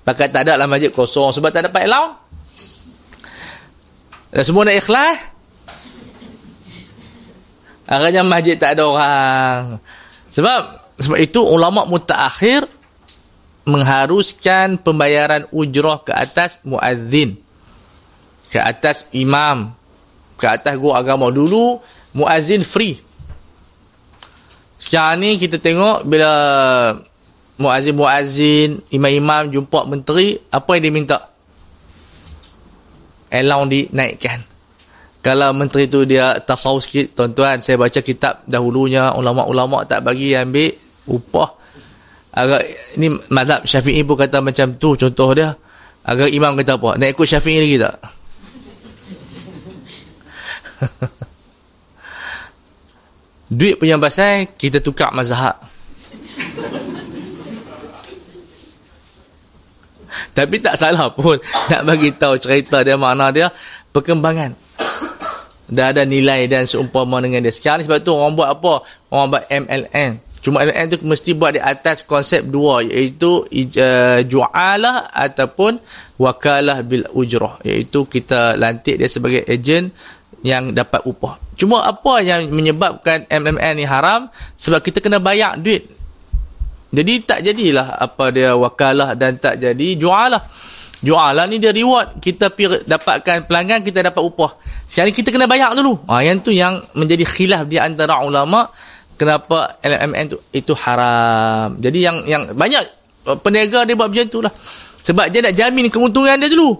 Pakat tak ada lah masjid kosong sebab tak dapat allowance. Dan semua nak ikhlas, Akhirnya masjid tak ada orang. Sebab sebab itu ulama mutaakhir mengharuskan pembayaran ujrah ke atas muazzin. Ke atas imam. Ke atas guru agama dulu muazzin free. Sekarang ni kita tengok bila muazzin-muazzin, imam-imam jumpa menteri, apa yang dia minta? Allowance dinaikkan kalau menteri tu dia tasawuf sikit tuan-tuan saya baca kitab dahulunya ulama-ulama tak bagi ambil upah. Agak ni mazhab syafi'i pun kata macam tu contoh dia. Agar imam kata apa? Nak ikut syafi'i lagi tak? Duit punya pasal kita tukar mazhab. Tapi tak salah pun. Nak bagi tahu cerita dia makna dia perkembangan. Dah ada nilai dan seumpama dengan dia. Sekarang ni sebab tu orang buat apa? Orang buat MLN. Cuma MLN tu mesti buat di atas konsep dua iaitu uh, jualah ataupun wakalah bil ujrah iaitu kita lantik dia sebagai ejen yang dapat upah. Cuma apa yang menyebabkan MLN ni haram? Sebab kita kena bayar duit. Jadi tak jadilah apa dia wakalah dan tak jadi jualah. Jualah ni dia reward. Kita pergi dapatkan pelanggan, kita dapat upah. Sekarang kita kena bayar dulu. Ha, yang tu yang menjadi khilaf di antara ulama kenapa LMN tu itu haram. Jadi yang yang banyak uh, peniaga dia buat macam itulah. Sebab dia nak jamin keuntungan dia dulu.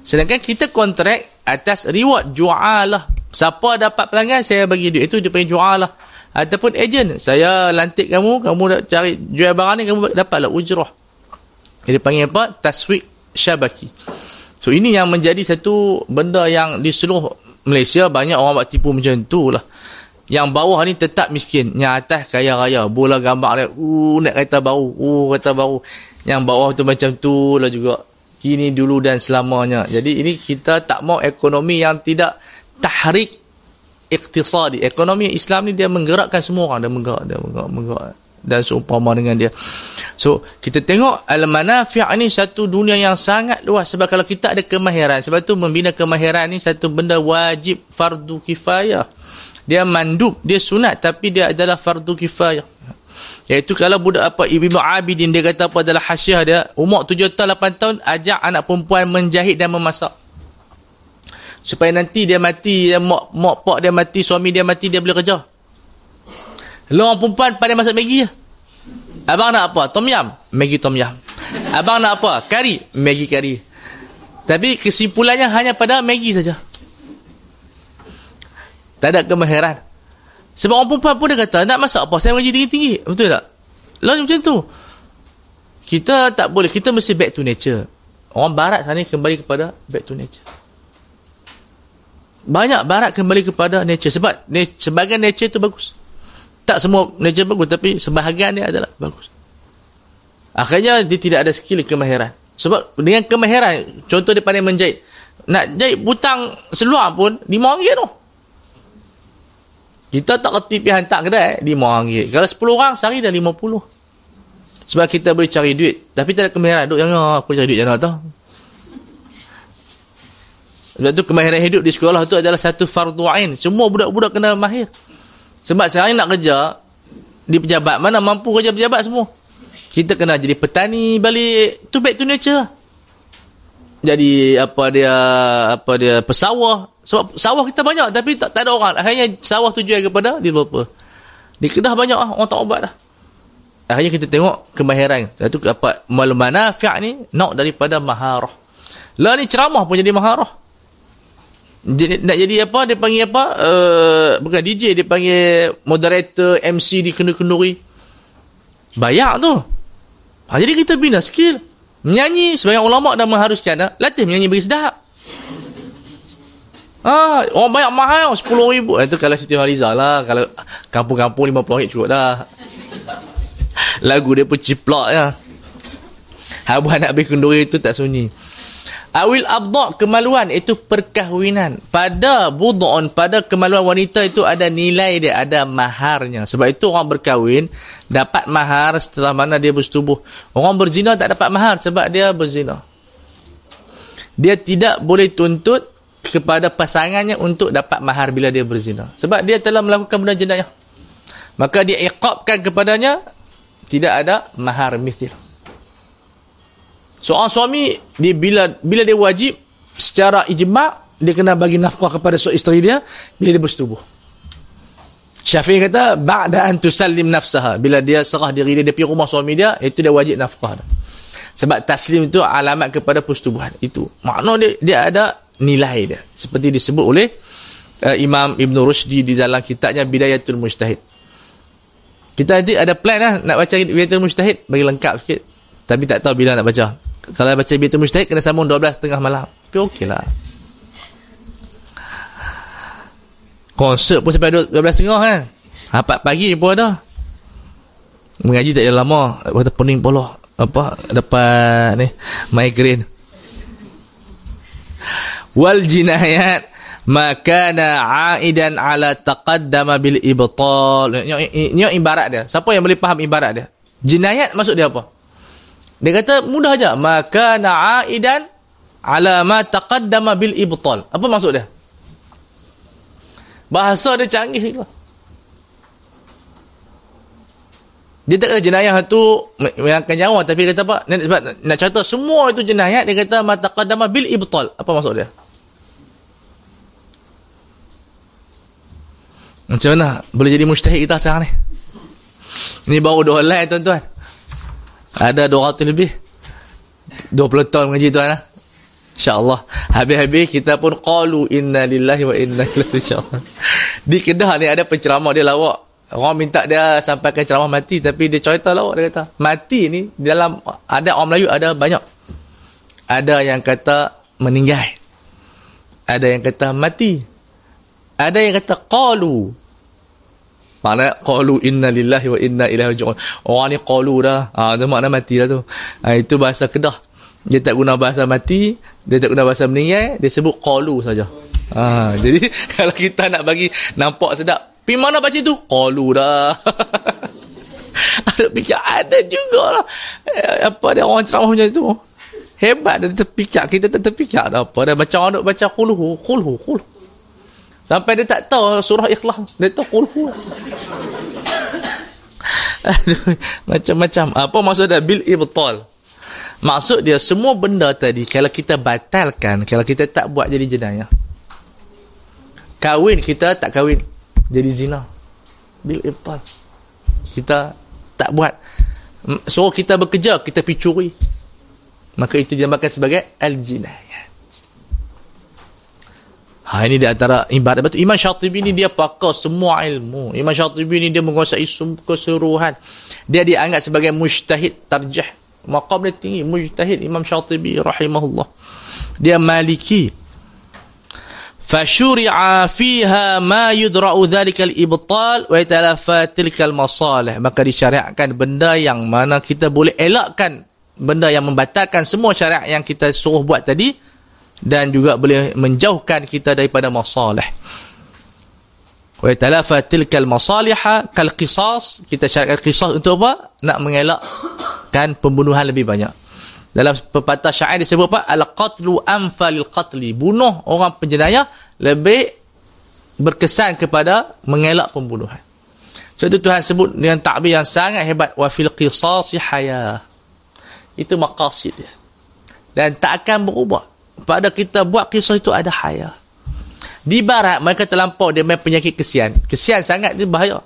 Sedangkan kita kontrak atas reward jual lah. Siapa dapat pelanggan saya bagi duit. Itu dia panggil jual lah. Ataupun ejen. Saya lantik kamu, kamu nak cari jual barang ni, kamu dapatlah ujrah. Dia panggil apa? Taswik syabaki. So ini yang menjadi satu benda yang di seluruh Malaysia banyak orang buat tipu macam tu lah. Yang bawah ni tetap miskin. Yang atas kaya raya. Bola gambar dia. Uh, nak kereta baru. Uh, kereta baru. Yang bawah tu macam tu lah juga. Kini dulu dan selamanya. Jadi ini kita tak mau ekonomi yang tidak tahrik iktisadi. Ekonomi Islam ni dia menggerakkan semua orang. Dia menggerak. Dia menggerak. menggerak. Dan seumpama dengan dia. So, kita tengok al-manafi' ni satu dunia yang sangat luas. Sebab kalau kita ada kemahiran. Sebab tu membina kemahiran ni satu benda wajib fardu kifayah dia mandub dia sunat tapi dia adalah fardu kifayah iaitu kalau budak apa Ibnu Abidin dia kata apa adalah hasyiah dia umur 7 tahun 8 tahun ajak anak perempuan menjahit dan memasak supaya nanti dia mati dia mak, mak pak dia mati suami dia mati dia boleh kerja orang perempuan pada masak Maggi Abang nak apa? Tom yam? Maggi tom yam. Abang nak apa? Kari? Maggi kari. Tapi kesimpulannya hanya pada Maggi saja. Tak ada kemahiran. Sebab orang perempuan pun dia kata, nak masak apa? Saya mengaji tinggi-tinggi. Betul tak? Lalu macam tu. Kita tak boleh. Kita mesti back to nature. Orang barat sana kembali kepada back to nature. Banyak barat kembali kepada nature. Sebab sebagian nature tu bagus. Tak semua nature bagus. Tapi sebahagian dia adalah bagus. Akhirnya dia tidak ada skill kemahiran. Sebab dengan kemahiran, contoh dia pandai menjahit. Nak jahit butang seluar pun, lima ringgit tu. Kita tak kerti pergi hantar kedai, RM5. Kalau 10 orang, sehari dah 50. Sebab kita boleh cari duit. Tapi tak ada kemahiran. Duk jangan aku cari duit jangan tahu. Sebab tu kemahiran hidup di sekolah tu adalah satu fardu ain. Semua budak-budak kena mahir. Sebab sekarang nak kerja di pejabat, mana mampu kerja pejabat semua. Kita kena jadi petani balik. Tu back to nature Jadi apa dia apa dia pesawah sebab sawah kita banyak tapi tak, tak ada orang. Akhirnya sawah tu jual kepada developer. Di Kedah banyak lah, orang tak ubat dah. Akhirnya kita tengok kemahiran. Satu apa mal manafi' ni nak daripada maharah. Lah ni ceramah pun jadi maharah. Jadi, nak jadi apa dia panggil apa uh, bukan DJ dia panggil moderator MC di kenduri bayar tu ha, jadi kita bina skill menyanyi sebagai ulama dah mengharuskan latih menyanyi bagi sedap Ah, orang banyak mahal sepuluh ribu. Itu kalau Siti Hariza lah. Kalau kampung-kampung lima puluh ringgit cukup dah. Lagu dia pun ciplak ya. Abang nak beri kenduri itu tak sunyi. Awil abda' kemaluan itu perkahwinan. Pada budon, pada kemaluan wanita itu ada nilai dia, ada maharnya. Sebab itu orang berkahwin dapat mahar setelah mana dia bersetubuh. Orang berzina tak dapat mahar sebab dia berzina. Dia tidak boleh tuntut kepada pasangannya untuk dapat mahar bila dia berzina. Sebab dia telah melakukan benda jenayah. Maka dia iqabkan kepadanya tidak ada mahar mithil. Seorang suami dia bila bila dia wajib secara ijma' dia kena bagi nafkah kepada seorang isteri dia bila dia bersetubuh. Syafi'i kata ba'da an tusallim nafsaha bila dia serah diri dia, pergi rumah suami dia itu dia wajib nafkah. Sebab taslim itu alamat kepada persetubuhan. Itu. Makna dia dia ada nilai dia. Seperti disebut oleh uh, Imam Ibn Rushdi di dalam kitabnya Bidayatul Mujtahid. Kita nanti ada plan lah nak baca Bidayatul Mujtahid bagi lengkap sikit. Tapi tak tahu bila nak baca. Kalau baca Bidayatul Mujtahid kena sambung 12 tengah malam. Tapi okey lah. Konsert pun sampai 12 tengah kan 4 pagi pun ada. Mengaji tak jalan lama. Kata pening pula. Apa dapat ni migraine wal jinayat makana aidan ala taqaddama bil ibtal. Ini ibarat dia. Siapa yang boleh faham ibarat dia? Jinayat maksud dia apa? Dia kata mudah aja makana aidan ala ma taqaddama bil ibtal. Apa maksud dia? Bahasa dia canggih itu dia tak kata jenayah tu mengangkat nyawa tapi dia kata apa? Nak, nak cerita semua itu jenayah dia kata ma taqaddama bil ibtal. Apa maksud dia Macam mana boleh jadi mujtahid kita sekarang ni? Ini baru dua line tuan-tuan. Ada 200 lebih. 20 tahun mengaji tuan lah. InsyaAllah. Habis-habis kita pun qalu inna lillahi wa inna ilaihi insyaAllah. Di Kedah ni ada penceramah dia lawak. Orang minta dia sampaikan ceramah mati tapi dia cerita lawak dia kata. Mati ni dalam ada orang Melayu ada banyak. Ada yang kata meninggal. Ada yang kata mati. Ada yang kata qalu Makna qalu inna lillahi wa inna ilaihi raji'un. Orang ni qalu dah. Ah ha, tu makna mati dah tu. Ha, itu bahasa Kedah. Dia tak guna bahasa mati, dia tak guna bahasa meninggal, dia sebut qalu saja. Ha, jadi kalau kita nak bagi nampak sedap, pi mana baca tu? Qalu dah. ada fikir ada jugalah. Eh, apa dia orang ceramah macam tu. Hebat dia terfikir kita tak terfikir dah apa. Dia baca orang baca qulhu, qulhu, qulhu. Sampai dia tak tahu surah ikhlas. Dia tahu kulhu. Macam-macam. Apa maksud dia? Bil ibtal. Maksud dia semua benda tadi kalau kita batalkan, kalau kita tak buat jadi jenayah. Kahwin kita tak kahwin jadi zina. Bil ibtal. Kita tak buat. So kita bekerja, kita pergi curi. Maka itu dinamakan sebagai al-jinayah. Ha ini di antara ibarat betul. Imam Syatibi ni dia pakar semua ilmu. Imam Syatibi ni dia menguasai keseluruhan. Dia dianggap sebagai mujtahid tarjih. Maqam dia tinggi mujtahid Imam Syatibi rahimahullah. Dia maliki. Fashuri'a fiha ma yudra'u dhalika al-ibtal wa yatalafa tilka al-masalih. Maka disyariatkan benda yang mana kita boleh elakkan benda yang membatalkan semua syariat yang kita suruh buat tadi dan juga boleh menjauhkan kita daripada masalah. Wa talafa tilka al-masalih kal qisas, kita syaratkan qisas untuk apa? Nak mengelakkan pembunuhan lebih banyak. Dalam pepatah syair disebut apa? Al-qatlu anfalil qatli. Bunuh orang penjenayah lebih berkesan kepada mengelak pembunuhan. Sebab itu Tuhan sebut dengan takbir yang sangat hebat wa fil qisasi haya. Itu maqasid dia. Dan tak akan berubah pada kita buat kisah itu ada haya. Di barat mereka terlampau dia main penyakit kesian. Kesian sangat dia bahaya.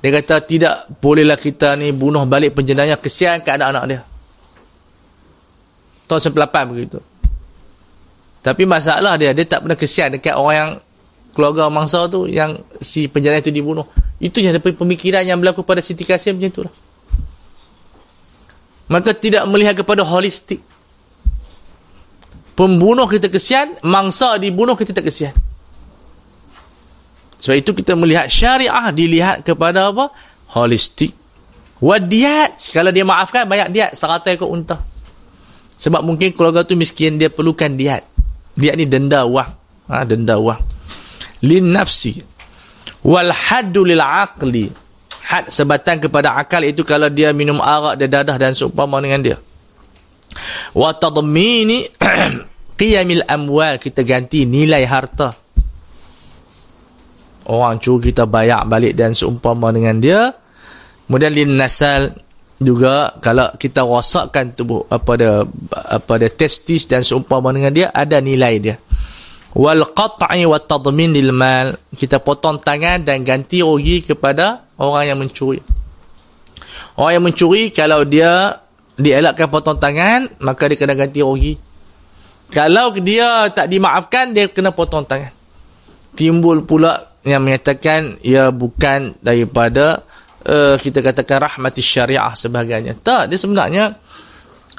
Dia kata tidak bolehlah kita ni bunuh balik penjenayah kesian ke anak-anak dia. Tahun 98 begitu. Tapi masalah dia, dia tak pernah kesian dekat orang yang keluarga mangsa tu yang si penjenayah itu dibunuh. Itu yang ada pemikiran yang berlaku pada Siti Kasim macam itulah. Maka tidak melihat kepada holistik pembunuh kita kesian, mangsa dibunuh kita tak kesian. Sebab itu kita melihat syariah dilihat kepada apa? Holistik. Wadiat. Kalau dia maafkan, banyak diat. Seratus ekor unta. Sebab mungkin keluarga tu miskin, dia perlukan diat. Diat ni denda wang. Ha, denda wang. Lin nafsi. Wal haddu lil aqli. Had sebatan kepada akal itu kalau dia minum arak, dia dadah dan seumpama dengan dia. Wa tadmini qiyamil amwal kita ganti nilai harta. Orang curi kita bayar balik dan seumpama dengan dia. Kemudian lin nasal juga kalau kita rosakkan tubuh apa dia apa dia testis dan seumpama dengan dia ada nilai dia. Wal qat'i wat tadmin lil mal. Kita potong tangan dan ganti rugi kepada orang yang mencuri. Orang yang mencuri kalau dia dielakkan potong tangan maka dia kena ganti rugi kalau dia tak dimaafkan, dia kena potong tangan. Timbul pula yang menyatakan ia bukan daripada uh, kita katakan rahmati syariah sebagainya. Tak, dia sebenarnya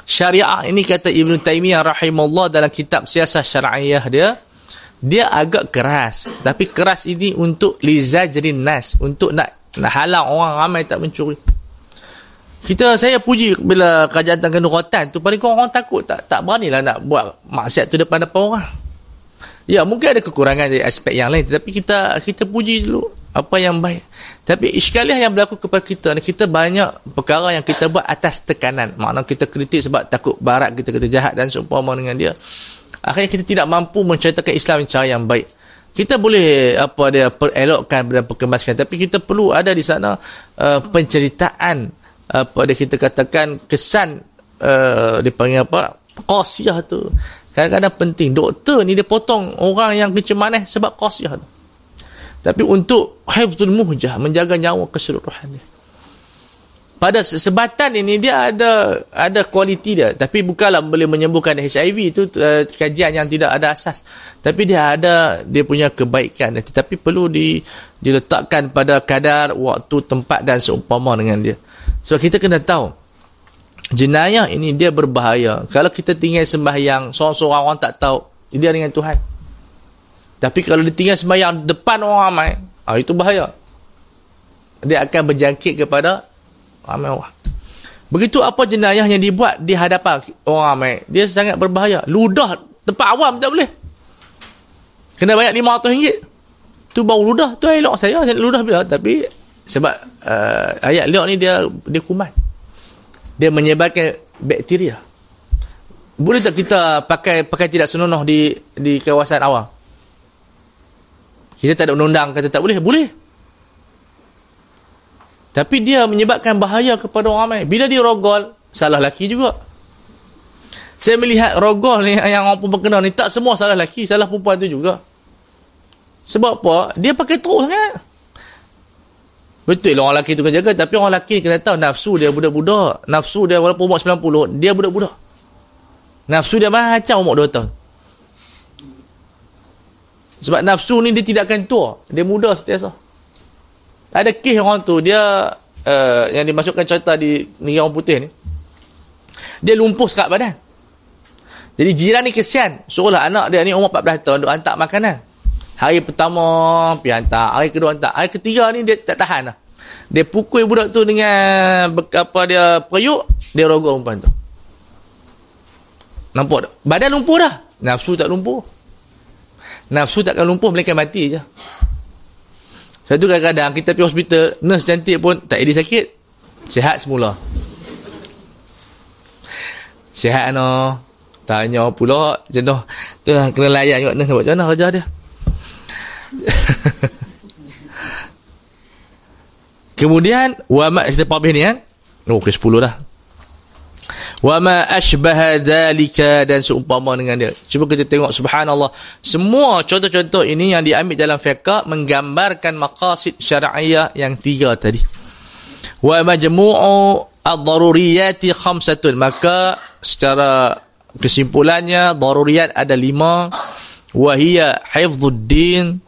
syariah ini kata Ibn Taymiyah rahimahullah dalam kitab siasah syariah dia, dia agak keras. Tapi keras ini untuk lizajrin nas, untuk nak, nak halang orang ramai tak mencuri kita saya puji bila kerajaan tangga nuratan tu paling kurang orang takut. Tak tak beranilah nak buat maksiat tu depan depan orang. Ya mungkin ada kekurangan dari aspek yang lain. Tapi kita kita puji dulu apa yang baik. Tapi iskaliah yang berlaku kepada kita kita banyak perkara yang kita buat atas tekanan. Makna kita kritik sebab takut barat kita kata jahat dan seumpama dengan dia. Akhirnya kita tidak mampu menceritakan Islam cara yang baik. Kita boleh apa dia elokkan dan perkemaskan. Tapi kita perlu ada di sana uh, penceritaan apa dia kita katakan kesan uh, dia panggil apa? Qasiyah tu. Kadang-kadang penting. Doktor ni dia potong orang yang kecemanan sebab qasiyah tu. Tapi untuk hifzul muhjah menjaga nyawa keseluruhan dia. Pada sebatan ini dia ada ada kualiti dia. Tapi bukanlah boleh menyembuhkan HIV itu uh, kajian yang tidak ada asas. Tapi dia ada dia punya kebaikan tetapi perlu di diletakkan pada kadar waktu tempat dan seumpama dengan dia So kita kena tahu. Jenayah ini dia berbahaya. Kalau kita tinggal sembahyang, seorang-seorang orang tak tahu, dia dengan Tuhan. Tapi kalau dia tinggal sembahyang depan orang ramai, ah, itu bahaya. dia akan berjangkit kepada ramai orang. Begitu apa jenayah yang dibuat di hadapan orang ramai dia sangat berbahaya. Ludah tempat awam tak boleh. Kena bayar RM500 tu baru ludah. Tu elok saya ludah bila. Tapi sebab uh, ayat liok ni dia dia kuman dia menyebarkan bakteria. Boleh tak kita pakai pakai tidak senonoh di di kawasan awam? Kita tak ada undang-undang kata tak boleh boleh. Tapi dia menyebabkan bahaya kepada orang ramai. Bila dia rogol salah laki juga. Saya melihat rogol ni yang orang pun berkenal ni tak semua salah laki salah perempuan tu juga. Sebab apa? Dia pakai terus kan? Betul lah orang lelaki tu kena jaga. Tapi orang lelaki kena tahu nafsu dia budak-budak. Nafsu dia walaupun umur 90, dia budak-budak. Nafsu dia macam umur 2 tahun. Sebab nafsu ni dia tidak akan tua. Dia muda setiasa. Ada kes orang tu, dia uh, yang dimasukkan cerita di negeri orang putih ni. Dia lumpuh sekat badan. Jadi jiran ni kesian. Suruhlah anak dia ni umur 14 tahun, duk hantar makanan. Hari pertama pergi hantar, hari kedua hantar. Hari ketiga ni dia tak tahan lah. Dia pukul budak tu dengan apa dia periuk, dia rogol umpan tu. Nampak tak? Badan lumpuh dah. Nafsu tak lumpuh. Nafsu takkan lumpuh, mereka mati je. Satu kadang-kadang kita pergi hospital, nurse cantik pun tak ada sakit. Sehat semula. Sehat no. Tanya pula macam tu. Tu lah kena layan juga nurse buat macam mana kerja dia. Kemudian wa ma kita pabih ni kan. Oh ke 10 dah. Wa ma ashbaha dhalika dan seumpama dengan dia. Cuba kita tengok subhanallah. Semua contoh-contoh ini yang diambil dalam fiqh menggambarkan maqasid syar'iyyah yang tiga tadi. Wa majmu'u ad-daruriyati khamsatun. Maka secara kesimpulannya daruriyat ada lima. Wahia hifdhuddin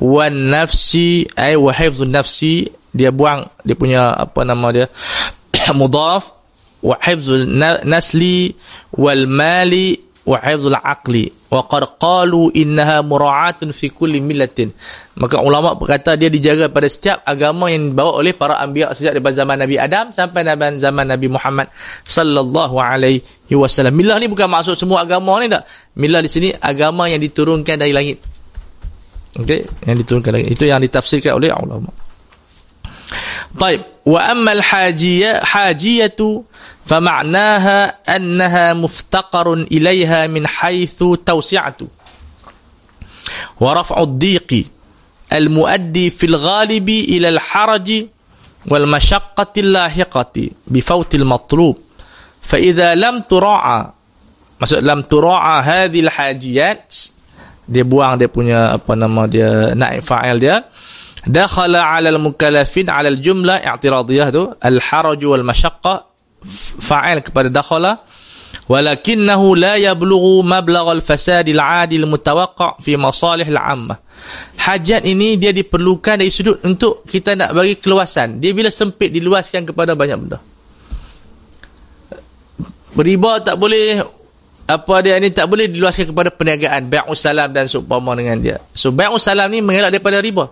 wan nafsi ay wa hifdzun nafsi. Dia buang dia punya apa nama dia mudaf wa hifdzul nasli wal mali wa hifdzul aqli. Wa qad qalu innaha mura'atun fi kulli millatin. Maka ulama berkata dia dijaga pada setiap agama yang dibawa oleh para anbiya sejak daripada zaman Nabi Adam sampai zaman Nabi Muhammad sallallahu alaihi wasallam. Millah ni bukan maksud semua agama ni tak? Millah di sini agama yang diturunkan dari langit Okey, yang diturunkan lagi. Itu yang ditafsirkan oleh ulama. طيب واما الحاجيه حاجيه فمعناها انها مفتقر اليها من حيث توسعه ورفع الضيق المؤدي في الغالب إلى الحرج والمشقه اللاحقه بفوت المطلوب فاذا لم تراعى لم تراعى هذه الحاجيات dia buang dia punya apa nama dia naib fa'il dia. Dakhala 'ala al-mukallafin 'ala al-jumla i'tiradiyah tu al-haraj wal mashaqqa fa'il kepada dakhala. Walakinahu la yablughu mablagh al-fasad al-'adi al-mutawaqqa' fi masalih al-'ammah. Hajat ini dia diperlukan dari sudut untuk kita nak bagi keluasan. Dia bila sempit diluaskan kepada banyak benda. Riba tak boleh apa dia ni tak boleh diluaskan kepada perniagaan bai'us salam dan seumpama dengan dia. So bai'us salam ni mengelak daripada riba.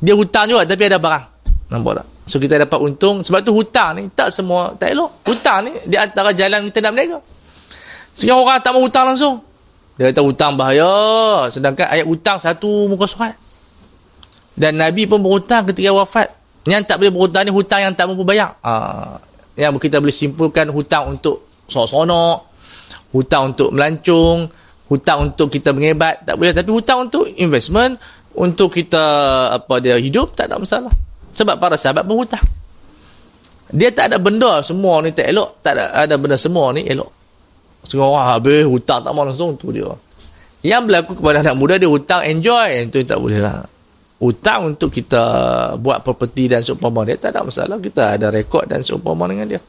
Dia hutang juga tapi ada barang. Nampak tak? So kita dapat untung sebab tu hutang ni tak semua tak elok. Hutang ni di antara jalan kita nak berniaga. Sekarang orang tak mau hutang langsung. Dia kata hutang bahaya. Sedangkan ayat hutang satu muka surat. Dan Nabi pun berhutang ketika wafat. Yang tak boleh berhutang ni hutang yang tak mampu bayar. Ha. Yang kita boleh simpulkan hutang untuk sonok-sonok hutang untuk melancung, hutang untuk kita mengebat, tak boleh. Tapi hutang untuk investment, untuk kita apa dia hidup, tak ada masalah. Sebab para sahabat pun hutang. Dia tak ada benda semua ni tak elok, tak ada, ada benda semua ni elok. Semua orang habis hutang tak mau langsung tu dia. Yang berlaku kepada anak muda dia hutang enjoy, itu tak boleh lah. Hutang untuk kita buat property dan seumpama dia tak ada masalah. Kita ada rekod dan seumpama dengan dia.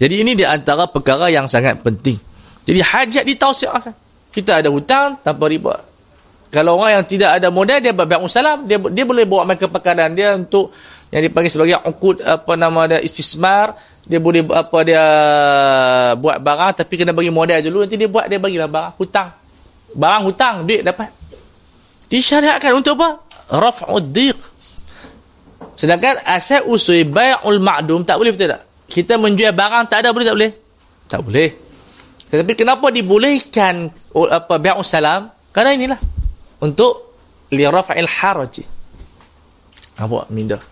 Jadi ini di antara perkara yang sangat penting. Jadi hajat ditausiahkan. Kita ada hutang tanpa riba. Kalau orang yang tidak ada modal dia buat salam, dia dia boleh bawa mereka perkaran dia untuk yang dipanggil sebagai ukud apa nama dia istismar, dia boleh apa dia buat barang tapi kena bagi modal dulu nanti dia buat dia bagilah barang hutang. Barang hutang duit dapat. Disyariatkan untuk apa? Raf'ud diq. Sedangkan asal usul bai'ul ma'dum tak boleh betul tak? Kita menjual barang tak ada boleh tak boleh? Tak boleh. Tetapi kenapa dibolehkan apa bai'ul salam? Karena inilah untuk li rafa'il haraj. Apa minda?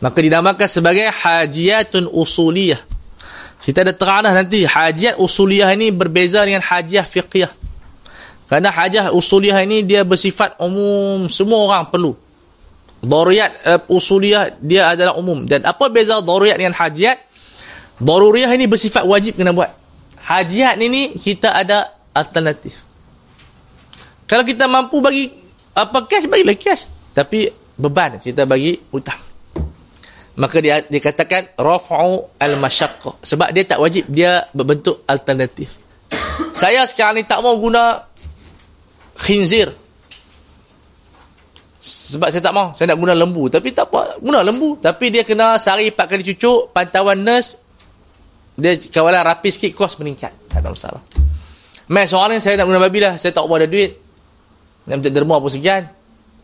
Maka dinamakan sebagai hajiatun usuliyah. Kita ada terang dah nanti hajiat usuliyah ini berbeza dengan hajiah fiqhiyah. Kerana hajiah usuliyah ini dia bersifat umum, semua orang perlu. Daruriyat uh, usuliyah dia adalah umum. Dan apa beza daruriyat dengan hajiat? Daruriyah ini bersifat wajib kena buat. Hajiat ini kita ada alternatif. Kalau kita mampu bagi apa cash, bagilah cash. Tapi beban kita bagi hutang. Maka dia dikatakan raf'u al-masyaqqah. Sebab dia tak wajib, dia berbentuk alternatif. Saya sekarang ni tak mau guna khinzir sebab saya tak mau saya nak guna lembu tapi tak apa guna lembu tapi dia kena sehari 4 kali cucuk pantauan nurse dia kawalan rapi sikit kos meningkat. Tak ada masalah. Mai ni saya nak guna babi lah. Saya tak ada duit. Nak minta derma pun sekian.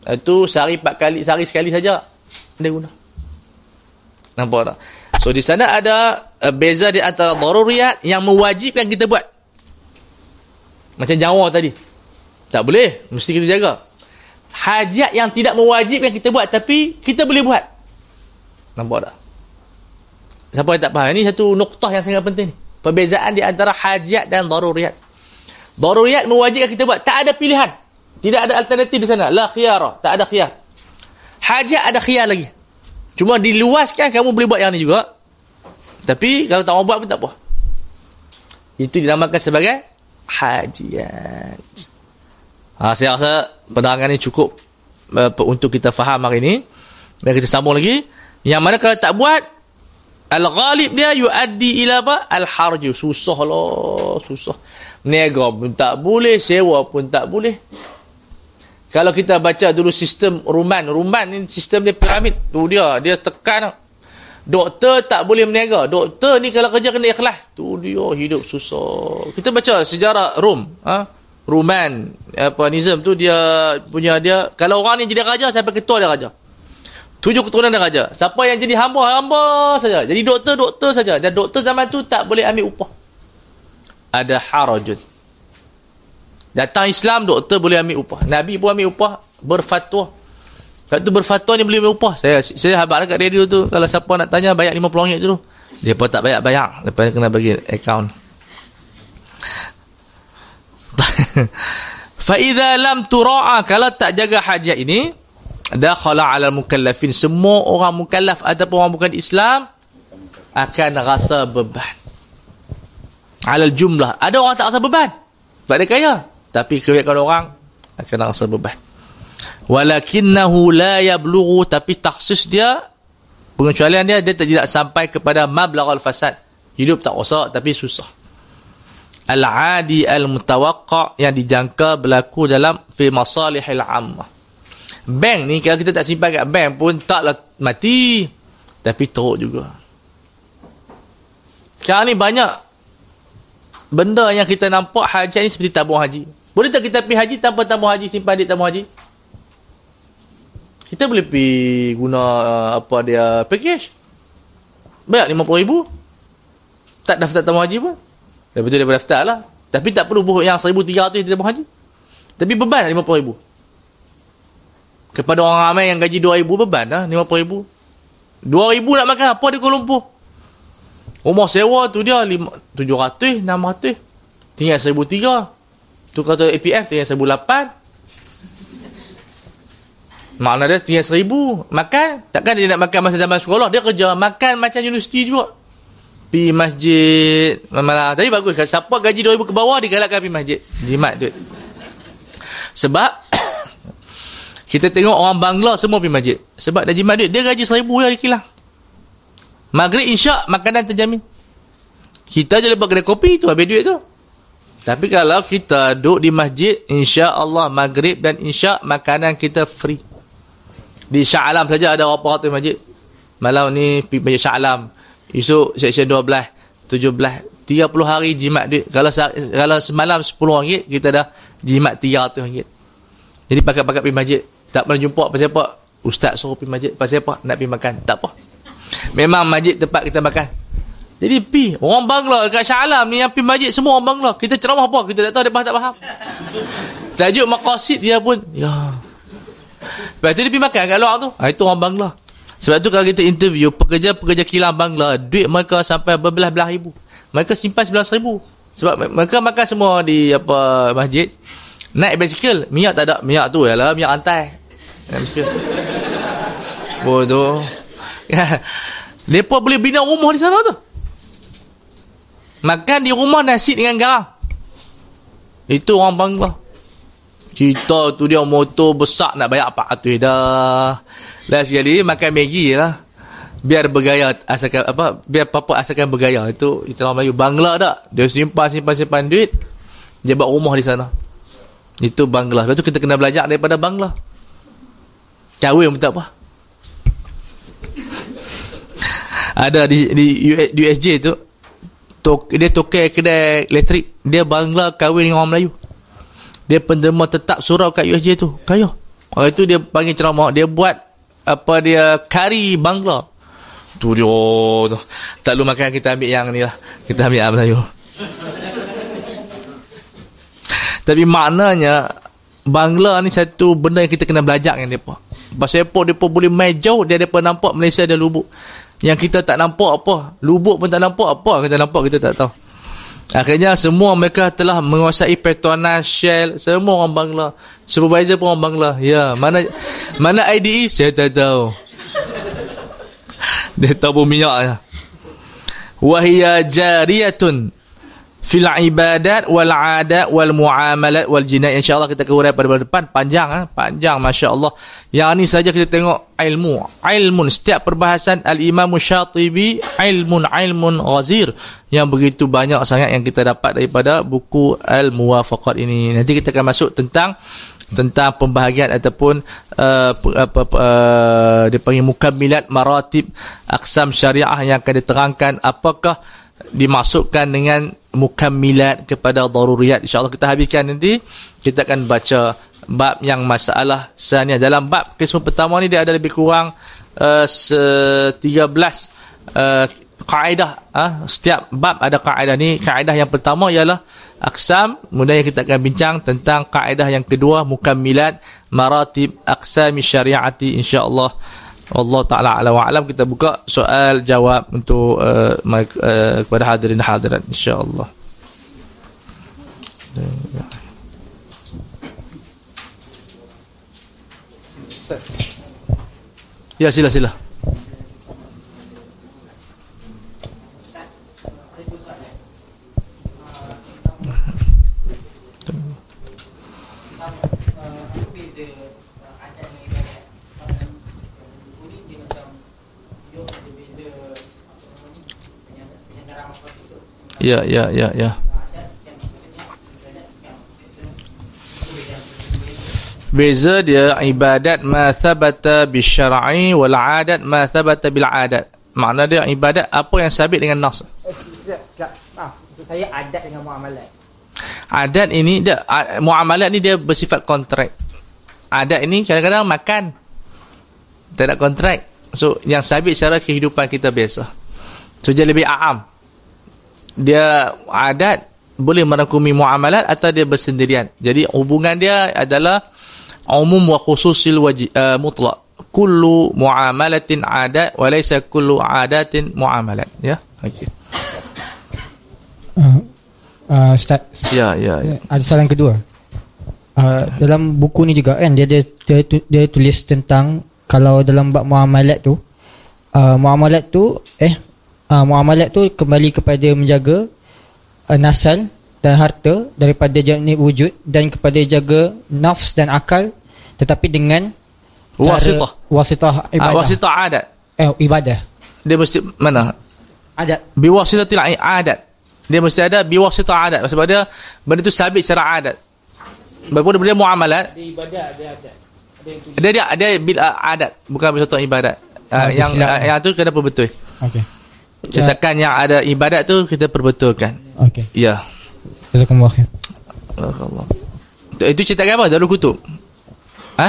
Itu sehari 4 kali sehari sekali saja. Dia guna. Nampak tak? So di sana ada uh, beza di antara daruriyat yang mewajibkan kita buat. Macam jawa tadi. Tak boleh. Mesti kita jaga. Hajat yang tidak mewajibkan kita buat tapi kita boleh buat. Nampak tak siapa yang tak faham? Ini satu noktah yang sangat penting perbezaan di antara hajat dan daruriyat. Daruriyat mewajibkan kita buat. Tak ada pilihan. Tidak ada alternatif di sana. La khiyara. Tak ada khiyar. Hajat ada khiyar lagi. Cuma diluaskan kamu boleh buat yang ni juga. Tapi kalau tak mau buat pun tak apa. Itu dinamakan sebagai hajiat. Ha, saya rasa penerangan ini cukup uh, untuk kita faham hari ini. Dan kita sambung lagi. Yang mana kalau tak buat, Al-Ghalib dia yuaddi ila apa? Al-Harju. Susah lah. Susah. Niaga pun tak boleh. Sewa pun tak boleh. Kalau kita baca dulu sistem Ruman. Ruman ni sistem dia piramid. Tu dia. Dia tekan. Doktor tak boleh meniaga. Doktor ni kalau kerja kena ikhlas. Tu dia hidup susah. Kita baca sejarah Rom. Ha? Ruman apa Nizam tu dia punya dia kalau orang ni jadi raja sampai ketua dia raja. Tujuh keturunan dia raja. Siapa yang jadi hamba hamba saja. Jadi doktor doktor saja dan doktor zaman tu tak boleh ambil upah. Ada harajun. Datang Islam doktor boleh ambil upah. Nabi pun ambil upah berfatwa. Kalau tu berfatwa ni boleh ambil upah. Saya saya habaq dekat radio tu kalau siapa nak tanya bayar 50 ringgit dulu. Dia pun tak bayar-bayar. Lepas kena bagi account. fa idza lam tura'a kalau tak jaga hajat ini dakhala 'ala mukallafin semua orang mukallaf ataupun orang bukan Islam akan rasa beban. 'ala jumlah. Ada orang tak rasa beban? Sebab dia kaya. Tapi kebanyakan orang akan rasa beban. Walakinnahu la yablughu. Tapi taksis dia pengecualian dia dia tidak sampai kepada mablaghal fasad. Hidup tak rosak tapi susah. Al-adi al-mutawaqqa yang dijangka berlaku dalam fi masalihil ammah. Bank ni kalau kita tak simpan kat bank pun taklah mati tapi teruk juga. Sekarang ni banyak benda yang kita nampak haji ni seperti tabung haji. Boleh tak kita pergi haji tanpa tabung haji simpan duit tabung haji? Kita boleh pergi guna uh, apa dia package. Banyak RM50,000. Tak daftar tabung haji pun. Lepas tu dia berdaftar lah. Tapi tak perlu buhuk yang 1,300 dia haji. Tapi beban lah RM50,000. Kepada orang ramai yang gaji RM2,000 beban lah RM50,000. RM2,000 nak makan apa di Kuala Lumpur? Rumah sewa tu dia RM700, RM600. Tinggal RM1,300. Tu kata APF tinggal RM1,800. Makna dia tinggal RM1,000. Makan. Takkan dia nak makan masa zaman sekolah. Dia kerja. Makan macam universiti juga pi masjid malah tadi bagus siapa gaji 2000 ke bawah digalakkan pi masjid jimat duit sebab kita tengok orang Bangla semua pi masjid. Sebab dah jimat duit dia gaji 1000 ya dikilang maghrib insya makanan terjamin. Kita je lepas kedai kopi tu habis duit tu. Tapi kalau kita duduk di masjid insya Allah maghrib dan insya makanan kita free. Di Shah Alam saja ada berapa ratus masjid. Malam ni pi masjid Shah Alam. Esok seksyen 12, 17, 30 hari jimat duit. Kalau kalau semalam 10 ringgit, kita dah jimat 300 ringgit. Jadi pakat-pakat pergi masjid. Tak pernah jumpa apa-siapa Ustaz suruh pergi masjid Pasal apa? Nak pergi makan. Tak apa. Memang masjid tempat kita makan. Jadi pi Orang Bangla Kat Shah Alam ni Yang pergi masjid Semua orang Bangla Kita ceramah apa? Kita tak tahu faham tak faham. Tajuk maqasid dia pun Ya. Lepas tu dia pergi makan kat luar tu. Ha, Itu orang Bangla Sebab tu kalau kita interview Pekerja-pekerja kilang Bangla Duit mereka sampai berbelah-belah ribu. Mereka simpan sebelas ribu. Sebab mereka makan semua di apa masjid. Naik basikal Minyak tak ada. Minyak tu ialah minyak rantai Naik basikal Bodoh. Ya. Mereka boleh bina rumah di sana tu? Makan di rumah nasi dengan garam. Itu orang Bangla Kita tu dia motor besar Nak bayar 400 dah. Last sekali makan Maggi lah. Biar bergaya asalkan apa biar papa asalkan bergaya. Itu itu orang Melayu Bangla tak? Dia simpan simpan simpan duit. Dia buat rumah di sana. Itu Bangla. Lepas tu kita kena belajar daripada Bangla. Kahwin pun tak apa. Ada di di, di USJ tu tok, dia tokai kedai elektrik dia Bangla kahwin dengan orang Melayu. Dia penderma tetap surau kat USJ tu. Kaya. Orang itu dia panggil ceramah, dia buat apa dia kari Bangla. Tu dia tu. Tak lu makan kita ambil yang ni lah. Kita ambil yang Melayu. Tapi maknanya Bangla ni satu benda yang kita kena belajar dengan depa. Pasal depa depa boleh main jauh dia depa nampak Malaysia ada lubuk. Yang kita tak nampak apa. Lubuk pun tak nampak apa kita nampak kita tak tahu. Akhirnya semua mereka telah menguasai Petronas, Shell, semua orang Bangla. Supervisor pun orang Bangla. Ya, mana mana IDE saya tak tahu. dia tahu minyak ya. Wahia jariyatun fil ibadat wal adat wal muamalat wal jinayat insyaallah kita kehurai pada bulan depan. Panjang ha? panjang masya-Allah. Yang ni saja kita tengok ilmu. Ilmun setiap perbahasan al imam syatibi ilmun ilmun ghazir. Yang begitu banyak sangat yang kita dapat daripada buku al muwafaqat ini. Nanti kita akan masuk tentang tentang pembahagian ataupun uh, apa uh, dia panggil mukamilat maratib aqsam syariah yang akan diterangkan apakah dimasukkan dengan mukammilat kepada daruriyat. Insyaallah kita habiskan nanti. Kita akan baca bab yang masalah saniah dalam bab kisah pertama ni dia ada lebih kurang uh, 13 uh, kaedah uh, setiap bab ada kaedah ni. Kaedah yang pertama ialah aksam. Kemudian kita akan bincang tentang kaedah yang kedua mukammilat maratib aqsami syariati insyaallah Allah Ta'ala ala wa alam. Kita buka soal jawab untuk uh, uh, kepada hadirin hadirat insyaAllah. Ya sila sila Ya, ya, ya, ya. Beza dia ibadat ma thabata bisyar'i wal 'adat ma thabata bil 'adat. Makna dia ibadat apa yang sabit dengan nas. saya adat dengan muamalat. Adat ini dia muamalat ni dia bersifat kontrak. Adat ini kadang-kadang makan. Tak ada kontrak. So yang sabit secara kehidupan kita biasa. So dia lebih aam dia adat boleh merangkumi muamalat atau dia bersendirian. Jadi hubungan dia adalah umum wa khususil wajib uh, mutlak. Kullu muamalatin adat wa laysa kullu adatin muamalat. Ya. Okey. Uh, uh, Ustaz. Ya, ya, ya. Ada soalan kedua. Uh, dalam buku ni juga kan dia dia, dia dia tulis tentang kalau dalam bab muamalat tu uh, muamalat tu eh uh, muamalat tu kembali kepada menjaga uh, nasal dan harta daripada janib wujud dan kepada jaga nafs dan akal tetapi dengan wasitah. wasitah ah, ibadah. uh, wasitah adat. Eh ibadah. Dia mesti mana? Adat. Biwasitatil adat. Dia mesti ada biwasitah adat. Sebab dia benda tu sabit secara adat. Berapa dia muamalat? Dia ibadat, dia adat. Dia dia dia bil adat, bukan satu ibadat. Uh, yang uh, yang tu kenapa betul? Okey. Cetakan yang ada ibadat tu kita perbetulkan. Okey. Ya. Jazakumullah khair. Allah. Itu cetakan apa? Darul Kutub. Ha?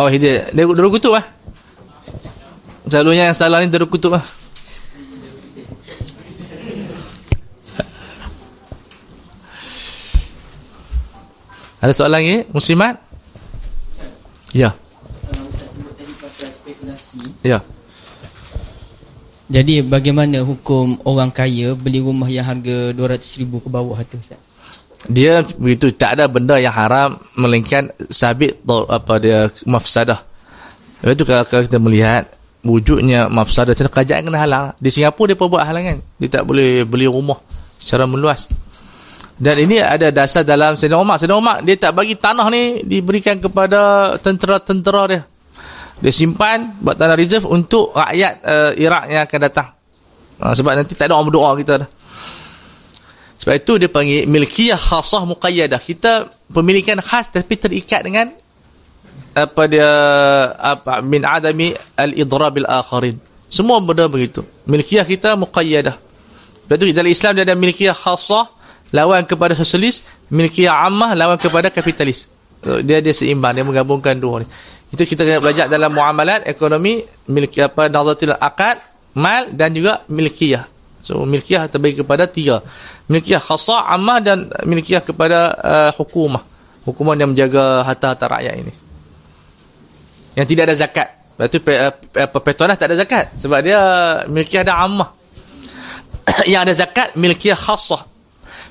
Oh hidayah. Dia Darul Kutub lah. Selalunya yang salah ni Darul Kutub lah. Ada soalan lagi? Muslimat? Ya. Ya. Jadi bagaimana hukum orang kaya beli rumah yang harga 200 ribu ke bawah tu Ustaz? Dia begitu tak ada benda yang haram melainkan sabit atau apa dia mafsadah. Lepas tu kalau, kalau kita melihat wujudnya mafsadah macam kerajaan kena halang. Di Singapura dia pun buat halangan. Dia tak boleh beli rumah secara meluas. Dan ini ada dasar dalam Sayyidina Umar. Sayyidina Umar dia tak bagi tanah ni diberikan kepada tentera-tentera dia. Dia simpan buat tanah reserve untuk rakyat uh, Iraq yang akan datang. Uh, sebab nanti tak ada orang berdoa kita dah. Sebab itu dia panggil milkiyah khasah muqayyadah. Kita pemilikan khas tapi terikat dengan apa dia apa min adami al-idrab al-akharin. Semua benda begitu. Milkiyah kita muqayyadah. Sebab itu dalam Islam dia ada milkiyah khasah lawan kepada sosialis, milkiyah ammah lawan kepada kapitalis. Dia dia seimbang, dia menggabungkan dua ni. Itu kita kena belajar dalam muamalat, ekonomi, milki apa nazatil akad, mal dan juga milkiyah. So milkiyah terbagi kepada tiga. Milkiyah khasa, ammah dan milkiyah kepada uh, hukumah. Hukumah yang menjaga harta-harta rakyat ini. Yang tidak ada zakat. Lepas tu uh, Petronas tak ada zakat. Sebab dia milkiyah ada ammah. yang ada zakat, milkiyah khasa.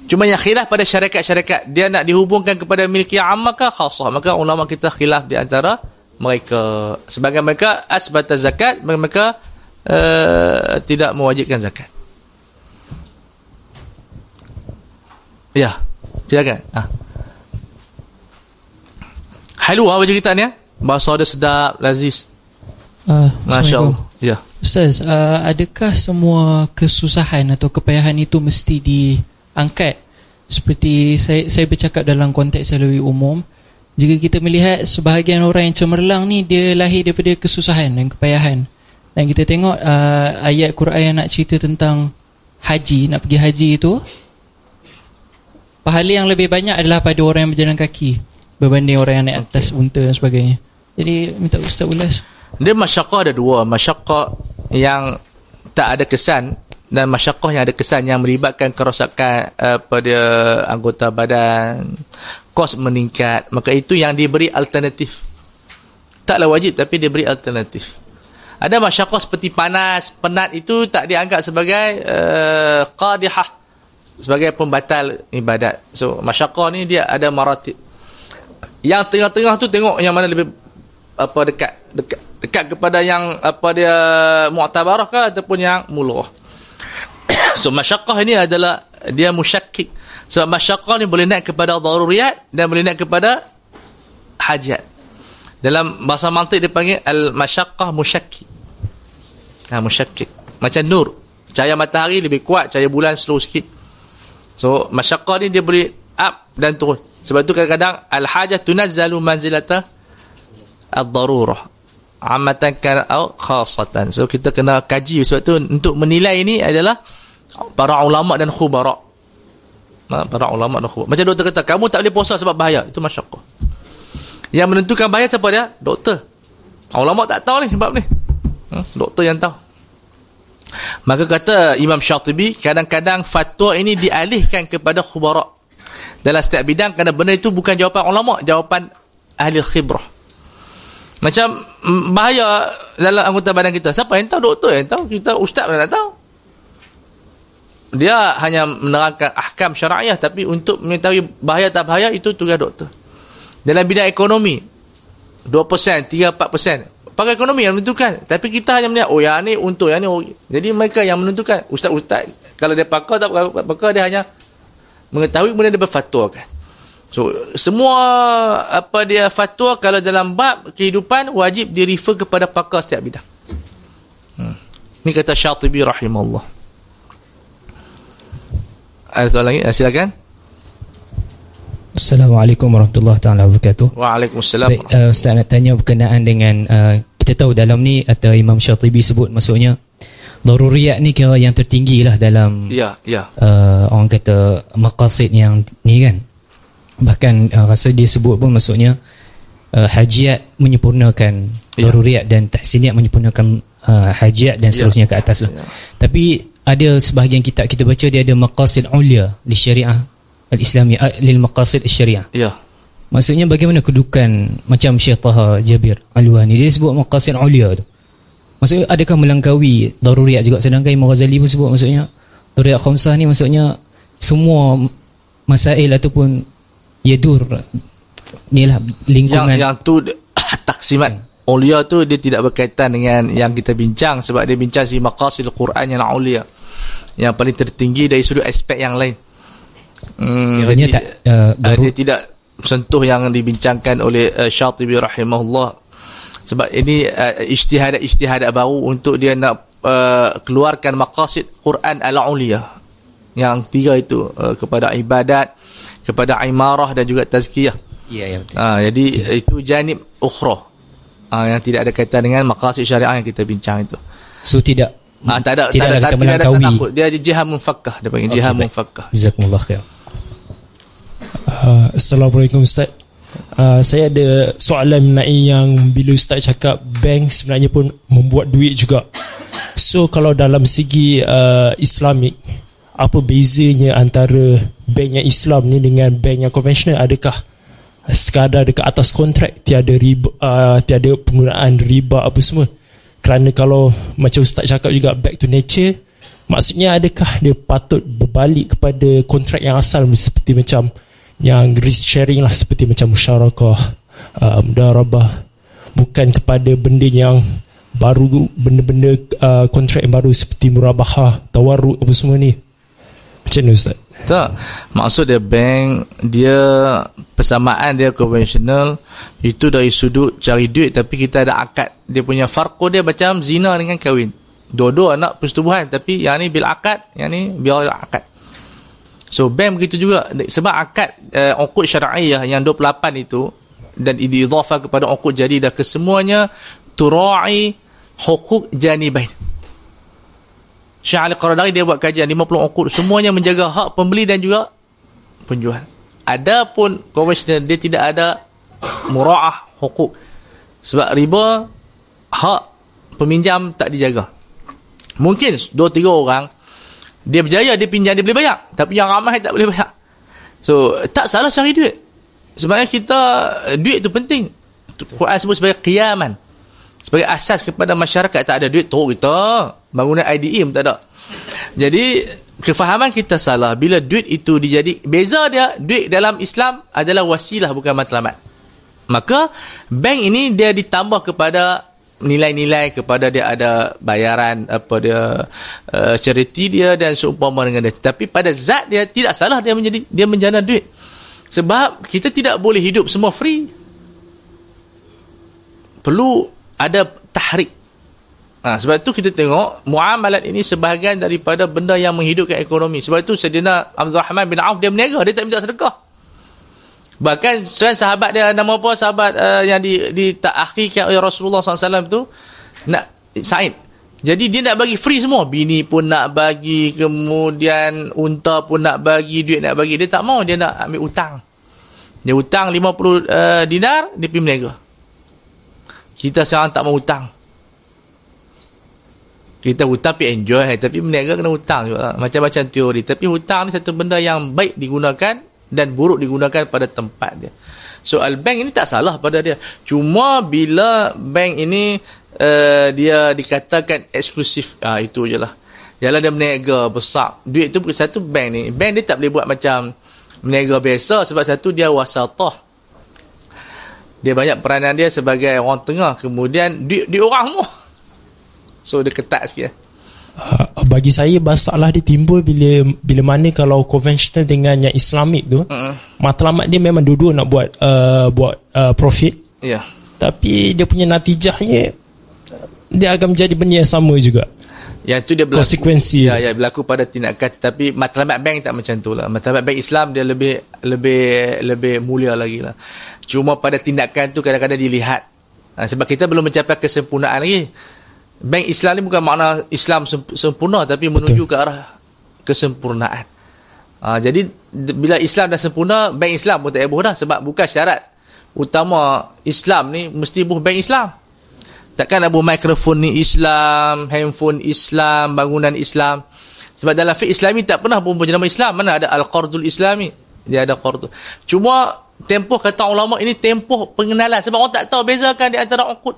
Cuma yang khilaf pada syarikat-syarikat dia nak dihubungkan kepada milki ammah ke khasah. Maka ulama kita khilaf di antara mereka. Sebagai mereka asbata zakat, mereka uh, tidak mewajibkan zakat. Ya, silakan. Ah. Halu apa cerita ni? Bahasa dia sedap, lazis. Uh, Masya Allah. Ya. Ustaz, uh, adakah semua kesusahan atau kepayahan itu mesti di angkat seperti saya saya bercakap dalam konteks salary umum jika kita melihat sebahagian orang yang cemerlang ni dia lahir daripada kesusahan dan kepayahan. Dan kita tengok uh, ayat Quran yang nak cerita tentang haji nak pergi haji itu pahala yang lebih banyak adalah pada orang yang berjalan kaki berbanding orang yang naik atas okay. unta dan sebagainya. Jadi minta ustaz ulas. Dia masyarakat ada dua. Masyarakat yang tak ada kesan dan masyakoh yang ada kesan yang melibatkan kerosakan uh, pada anggota badan kos meningkat maka itu yang diberi alternatif. Taklah wajib tapi diberi alternatif. Ada masyakoh seperti panas penat itu tak dianggap sebagai uh, qadihah sebagai pembatal ibadat. So masyakoh ni dia ada maratib. Yang tengah-tengah tu tengok yang mana lebih apa dekat dekat dekat kepada yang apa dia mu'tabarah ke ataupun yang muluh. So masyaqqah ini adalah dia musyakkik sebab masyaqqah ni boleh naik kepada daruriyat dan boleh naik kepada hajat dalam bahasa mantik dia panggil al masyaqqah musyakki ha musyakkik macam nur. Cahaya matahari lebih kuat cahaya bulan slow sikit. So masyaqqah ni dia boleh up dan turun. Sebab tu kadang-kadang al hajat tunazzalu manzilata ad-darurah. Amatan kan atau khasatan. So kita kena kaji. Sebab tu untuk menilai ini adalah para ulama dan khubara para ulama dan khubara macam doktor kata kamu tak boleh puasa sebab bahaya. Itu masyakkah yang menentukan bahaya siapa dia? Doktor. Ulama tak tahu ni sebab ni. Hmm? doktor yang tahu. Maka kata Imam Syatibi kadang-kadang fatwa ini dialihkan kepada khubara. Dalam setiap bidang kerana benda itu bukan jawapan ulama jawapan ahli khibrah. Macam mm, bahaya dalam anggota badan kita. Siapa yang tahu doktor yang tahu? Kita ustaz pun tak tahu dia hanya menerangkan ahkam syariah tapi untuk mengetahui bahaya tak bahaya itu tugas doktor. Dalam bidang ekonomi 2%, 3, 4% pakai ekonomi yang menentukan. Tapi kita hanya melihat oh yang ni untuk yang ni oh. jadi mereka yang menentukan. Ustaz-ustaz kalau dia pakar tak pakar dia hanya mengetahui kemudian dia berfatwa kan so semua apa dia fatwa kalau dalam bab kehidupan wajib di refer kepada pakar setiap bidang. Hmm. ni kata Syatibi rahimahullah ada soalan lagi? Eh, silakan. Assalamualaikum warahmatullahi taala wabarakatuh. Waalaikumsalam. Baik, uh, Ustaz nak tanya berkenaan dengan uh, kita tahu dalam ni atau Imam Syatibi sebut maksudnya daruriyat ni kira yang tertinggi lah dalam ya, ya. Uh, orang kata maqasid yang ni kan. Bahkan uh, rasa dia sebut pun maksudnya uh, hajiat menyempurnakan Ya. daruriyat dan tahsiniat menyempurnakan uh, hajiat dan Ya. seterusnya ke atas lah. Ya. Tapi ada sebahagian kitab kita baca dia ada maqasid ulia li syariah al-islami uh, lil maqasid syariah. Ya. Maksudnya bagaimana kedudukan macam Syekh Taha Jabir Alwani dia sebut maqasid ulia tu. Maksudnya adakah melangkaui daruriyat juga sedangkan Imam Ghazali pun sebut maksudnya daruriyat khamsah ni maksudnya semua masail ataupun yadur ni lah Yang lingkungan yang tu taksimat ulia tu dia tidak berkaitan dengan yang kita bincang sebab dia bincang si maqasid Quran yang ulia. Yang paling tertinggi dari sudut aspek yang lain. Hmm, Kiranya jadi, tak uh, uh, daru, dia tidak sentuh yang dibincangkan oleh uh, Syatibi rahimahullah. Sebab ini uh, ijtihadat-ijtihadat baru untuk dia nak uh, keluarkan maqasid Quran al-ulia. Yang tiga itu uh, kepada ibadat, kepada imarah dan juga tazkiyah. ya ya betul. Ha, jadi itu janib ukhra. Ha, yang tidak ada kaitan dengan maqasid syariah yang kita bincang itu. So tidak Ha, tak ada tak Tidaklah ada, tak, tidak ada tanakut. Dia ada jihad munfakkah dia panggil jihad munfakkah. Jazakumullah khair. Uh, Assalamualaikum Ustaz uh, Saya ada soalan mengenai yang Bila Ustaz cakap Bank sebenarnya pun membuat duit juga So kalau dalam segi uh, Islamik Apa bezanya antara Bank yang Islam ni dengan bank yang konvensional Adakah sekadar dekat atas kontrak Tiada riba, uh, tiada penggunaan riba apa semua Kerana kalau macam Ustaz cakap juga Back to nature Maksudnya adakah dia patut berbalik kepada kontrak yang asal seperti macam yang risk sharing lah seperti macam musyarakah, uh, mudarabah bukan kepada benda yang baru benda-benda uh, kontrak yang baru seperti murabahah, tawarruk apa semua ni. Macam mana Ustaz? Tak. Maksud dia bank dia persamaan dia konvensional itu dari sudut cari duit tapi kita ada akad. Dia punya farqu dia macam zina dengan kahwin. Dua-dua anak persetubuhan tapi yang ni bil akad, yang ni bil akad. So bank begitu juga sebab akad uh, uqud syar'iyah yang 28 itu dan diidhafah kepada uqud jadi dah kesemuanya turai hukuk janibain. Syekh Ali Qaradari dia buat kajian 50 uqud semuanya menjaga hak pembeli dan juga penjual. Adapun konvensional dia tidak ada muraah hukuk. Sebab riba hak peminjam tak dijaga. Mungkin 2 3 orang dia berjaya dia pinjam dia boleh bayar tapi yang ramai tak boleh bayar. So tak salah cari duit. Sebenarnya kita duit tu penting. Quran sebut sebagai qiyaman. Sebagai asas kepada masyarakat tak ada duit teruk kita. Bangunan IDE pun tak ada. Jadi kefahaman kita salah bila duit itu dijadi beza dia duit dalam Islam adalah wasilah bukan matlamat. Maka bank ini dia ditambah kepada nilai-nilai kepada dia ada bayaran apa dia uh, charity dia dan seumpama dengan dia. Tapi pada zat dia tidak salah dia menjadi dia menjana duit. Sebab kita tidak boleh hidup semua free. Perlu ada tahrik. Ha, sebab itu kita tengok muamalat ini sebahagian daripada benda yang menghidupkan ekonomi. Sebab itu Sayyidina Abdul Rahman bin Auf dia berniaga, dia tak minta sedekah. Bahkan seorang sahabat dia nama apa sahabat uh, yang di di takhirkan oleh Rasulullah SAW tu nak Said. Jadi dia nak bagi free semua. Bini pun nak bagi, kemudian unta pun nak bagi, duit nak bagi. Dia tak mau, dia nak ambil utang. Dia utang 50 uh, dinar, dia pergi berniaga. Kita sekarang tak mau utang. Kita hutang tapi enjoy Tapi berniaga kena hutang juga. Macam-macam teori. Tapi hutang ni satu benda yang baik digunakan Dan buruk digunakan pada tempat dia. Soal bank ini tak salah pada dia. Cuma bila bank ini uh, Dia dikatakan eksklusif ah Itu je lah. Jalan dia berniaga besar. Duit tu satu bank ni Bank dia tak boleh buat macam Berniaga biasa Sebab satu dia wasatah Dia banyak peranan dia sebagai orang tengah Kemudian duit, duit orang semua. So dia ketat sikit Uh, bagi saya masalah dia timbul bila bila mana kalau konvensional dengan yang Islamik tu Mm-mm. matlamat dia memang dua-dua nak buat uh, buat uh, profit. Ya. Tapi dia punya natijahnya dia akan menjadi benda yang sama juga Yang tu dia berlaku. Konsekuensi. Ya, ya berlaku pada tindakan Tapi matlamat bank tak macam tu lah. Matlamat bank Islam dia lebih Lebih lebih mulia lagi lah. Cuma pada tindakan tu kadang-kadang dilihat. Ha, Sebab kita belum mencapai kesempurnaan lagi. Bank Islam ni bukan makna Islam semp- sempurna Tapi menuju ke arah kesempurnaan. Ha, Jadi bila Islam dah sempurna Bank Islam pun tak heboh dah. Sebab bukan syarat utama Islam ni mesti buh bank Islam. Takkan nak buh mikrofon ni Islam, handphone Islam, bangunan Islam. Sebab dalam fiqh Islami tak pernah pun nama Islam. Mana ada Al-Qardul Islami? Dia ada Qardul. Cuma tempoh kata ulama ini tempoh pengenalan. Sebab orang tak tahu bezakan di antara ukut.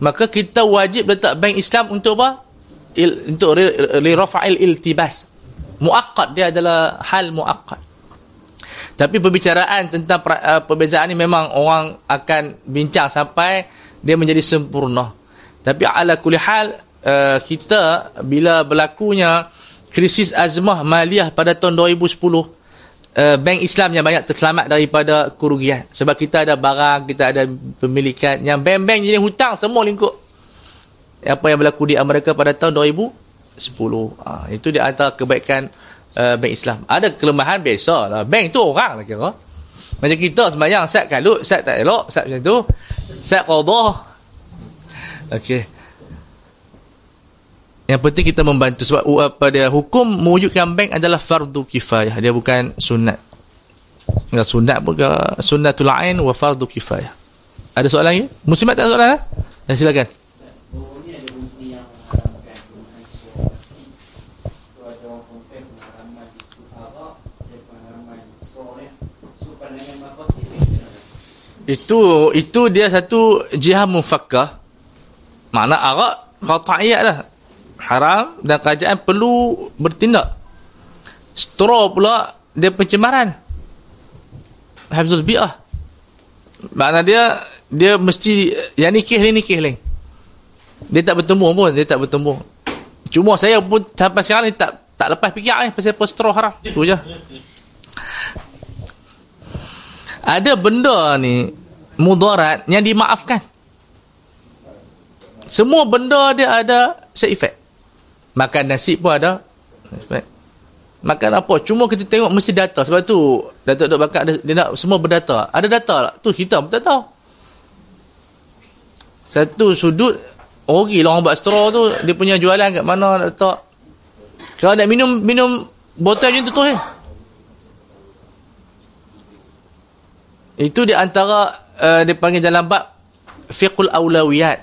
Maka kita wajib letak bank Islam untuk apa? Il, untuk li rafa'il iltibas. Muakkad dia adalah hal muakkad. Tapi perbicaraan tentang uh, perbezaan ini memang orang akan bincang sampai dia menjadi sempurna. Tapi ala kulli hal uh, kita bila berlakunya krisis azmah maliyah pada tahun 2010 uh, eh, bank Islam yang banyak terselamat daripada kerugian. Sebab kita ada barang kita ada pemilikan yang bank-bank jadi hutang semua lingkup. Apa yang berlaku di Amerika pada tahun 2010 uh, itu di antara kebaikan uh, bank Islam. Ada kelemahan biasa lah. Bank tu orang lah kira macam kita sembahyang set kalut set tak elok set macam tu set qadah okey yang penting kita membantu sebab uh, pada hukum mewujudkan bank adalah fardu kifayah. Dia bukan sunat. Enggak sunat pun ke sunnatul ain wa fardu kifayah. Ada soalan lagi? Muslimat tak ada soalan? Ya, silakan. Itu itu dia satu jihad mufakkah. Makna arak qat'iyat lah. Haram dan kerajaan perlu bertindak. Straw pula dia pencemaran. Habzul bi'ah. Makna dia dia mesti yang ni kih ni kih ni dia tak bertemu pun dia tak bertemu. Cuma saya pun sampai sekarang ni tak tak lepas fikir ni pasal apa straw haram. Tu je. Ada benda ni mudarat yang dimaafkan semua benda dia ada effect Makan nasi pun ada. Makan apa? Cuma kita tengok mesti data. Sebab tu Datuk Dok Bakar dia, dia nak semua berdata. Ada data tak? Tu kita pun tak tahu. Satu sudut ori lah orang buat straw tu dia punya jualan kat mana nak letak. Kalau nak minum minum botol macam tu tu eh. Itu di antara uh, dia panggil dalam bab fiqhul aulawiyat.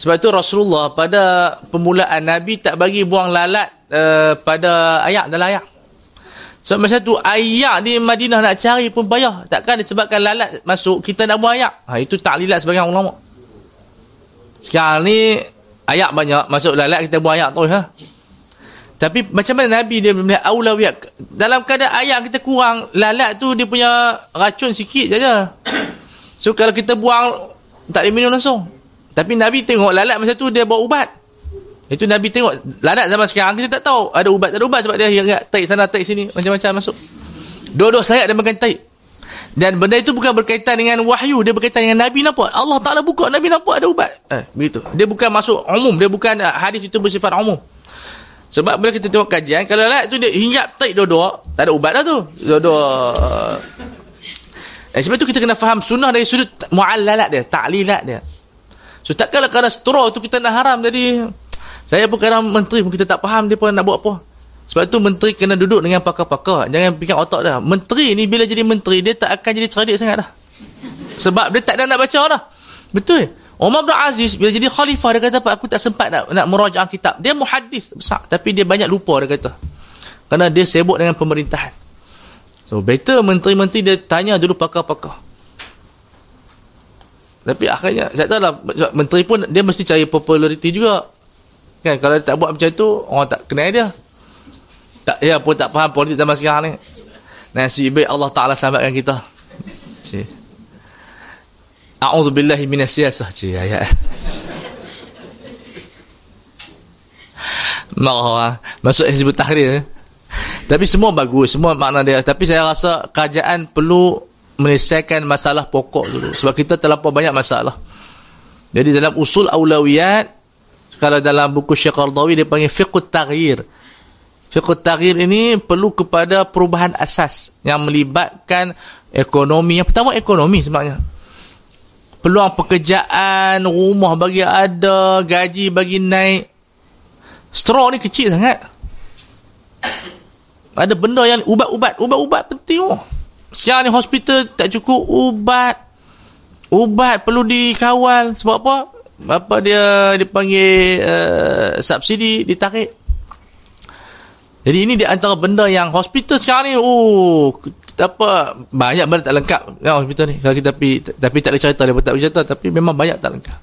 Sebab itu Rasulullah pada permulaan Nabi tak bagi buang lalat uh, pada ayak dalam ayak. Sebab masa tu ayak di Madinah nak cari pun payah. Takkan disebabkan lalat masuk kita nak buang ayak. Ha, itu tak lilat sebagai ulama. Sekarang ni ayak banyak masuk lalat kita buang ayak tu ha. Tapi macam mana Nabi dia melihat aulawiyat dalam keadaan ayak kita kurang lalat tu dia punya racun sikit saja. So kalau kita buang tak boleh minum langsung. Tapi Nabi tengok lalat masa tu dia bawa ubat. Itu Nabi tengok lalat zaman sekarang kita tak tahu ada ubat tak ada ubat sebab dia ingat taik sana taik sini macam-macam masuk. Dua-dua sayap dia makan taik. Dan benda itu bukan berkaitan dengan wahyu, dia berkaitan dengan Nabi nampak. Allah Taala buka Nabi nampak ada ubat. Eh, begitu. Dia bukan masuk umum, dia bukan hadis itu bersifat umum. Sebab bila kita tengok kajian, kalau lalat tu dia hinggap taik dua-dua, tak ada ubat dah tu. Dua-dua. Eh, sebab tu kita kena faham sunnah dari sudut mu'allalat dia, ta'lilat dia. So takkanlah kerana straw tu kita nak haram jadi saya pun kadang menteri pun kita tak faham dia pun nak buat apa. Sebab tu menteri kena duduk dengan pakar-pakar. Jangan fikir otak dah. Menteri ni bila jadi menteri dia tak akan jadi cerdik sangat dah. Sebab dia tak ada nak baca dah. Betul. Umar bin Aziz bila jadi khalifah dia kata Pak aku tak sempat nak nak merajah kitab. Dia muhaddis besar tapi dia banyak lupa dia kata. Kerana dia sibuk dengan pemerintahan. So better menteri-menteri dia tanya dulu pakar-pakar. Tapi akhirnya saya tahu lah menteri pun dia mesti cari populariti juga. Kan kalau dia tak buat macam tu orang tak kenal dia. Tak ya pun tak faham politik zaman sekarang ni. Nasib baik Allah Taala selamatkan kita. Cik. A'udzubillahi minasyasah cik ayat. Marah Masuk Hizbut Tahrir Tapi semua bagus Semua makna dia. Tapi saya rasa Kerajaan perlu menyelesaikan masalah pokok dulu. Sebab kita terlampau banyak masalah. Jadi dalam usul aulawiyat kalau dalam buku Syekh Qardawi dia panggil fiqh taghyir fiqh taghyir ini perlu kepada perubahan asas yang melibatkan ekonomi. Yang pertama ekonomi sebenarnya peluang pekerjaan rumah bagi ada gaji bagi naik straw ni kecil sangat ada benda yang ubat-ubat ubat-ubat penting oh. Sekarang ni hospital tak cukup ubat. Ubat perlu dikawal. Sebab apa? Apa dia dipanggil uh, subsidi ditarik. Jadi ini di antara benda yang hospital sekarang ni oh apa banyak benda tak lengkap ya, hospital ni kalau kita tapi tapi tak ada cerita dia tak cerita tapi memang banyak tak lengkap.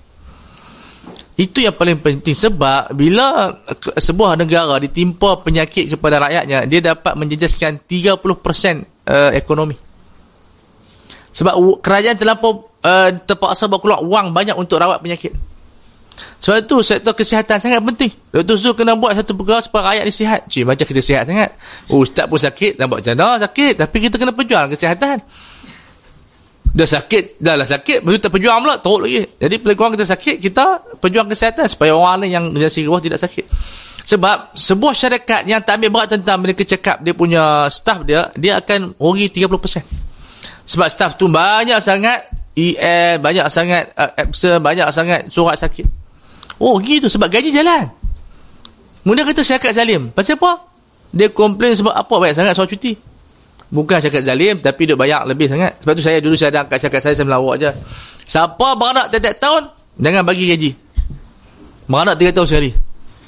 Itu yang paling penting sebab bila sebuah negara ditimpa penyakit kepada rakyatnya dia dapat menjejaskan 30% uh, ekonomi. Sebab kerajaan terlampau uh, terpaksa berkeluar wang banyak untuk rawat penyakit. Sebab itu sektor kesihatan sangat penting. Dr. Zul kena buat satu perkara supaya rakyat ni sihat. Cik, macam kita sihat sangat. Ustaz pun sakit, nak macam mana sakit. Tapi kita kena perjuang kesihatan. Dah sakit, dah lah sakit. Lepas tu perjuang pula, teruk lagi. Jadi paling kurang kita sakit, kita perjuang kesihatan. Supaya orang lain yang jasi ruah tidak sakit. Sebab sebuah syarikat yang tak ambil berat tentang mereka cakap dia punya staff dia, dia akan rugi 30%. Sebab staff tu banyak sangat EL, banyak sangat uh, absent, banyak sangat surat sakit. Oh gitu sebab gaji jalan. Kemudian kata syarikat zalim. Pasal apa? Dia komplain sebab apa banyak sangat soal cuti. Bukan syarikat zalim tapi dia bayar lebih sangat. Sebab tu saya dulu saya ada angkat syarikat saya, saya melawak je. Siapa beranak tiap-tiap tahun, jangan bagi gaji. Beranak tiga tahun sekali.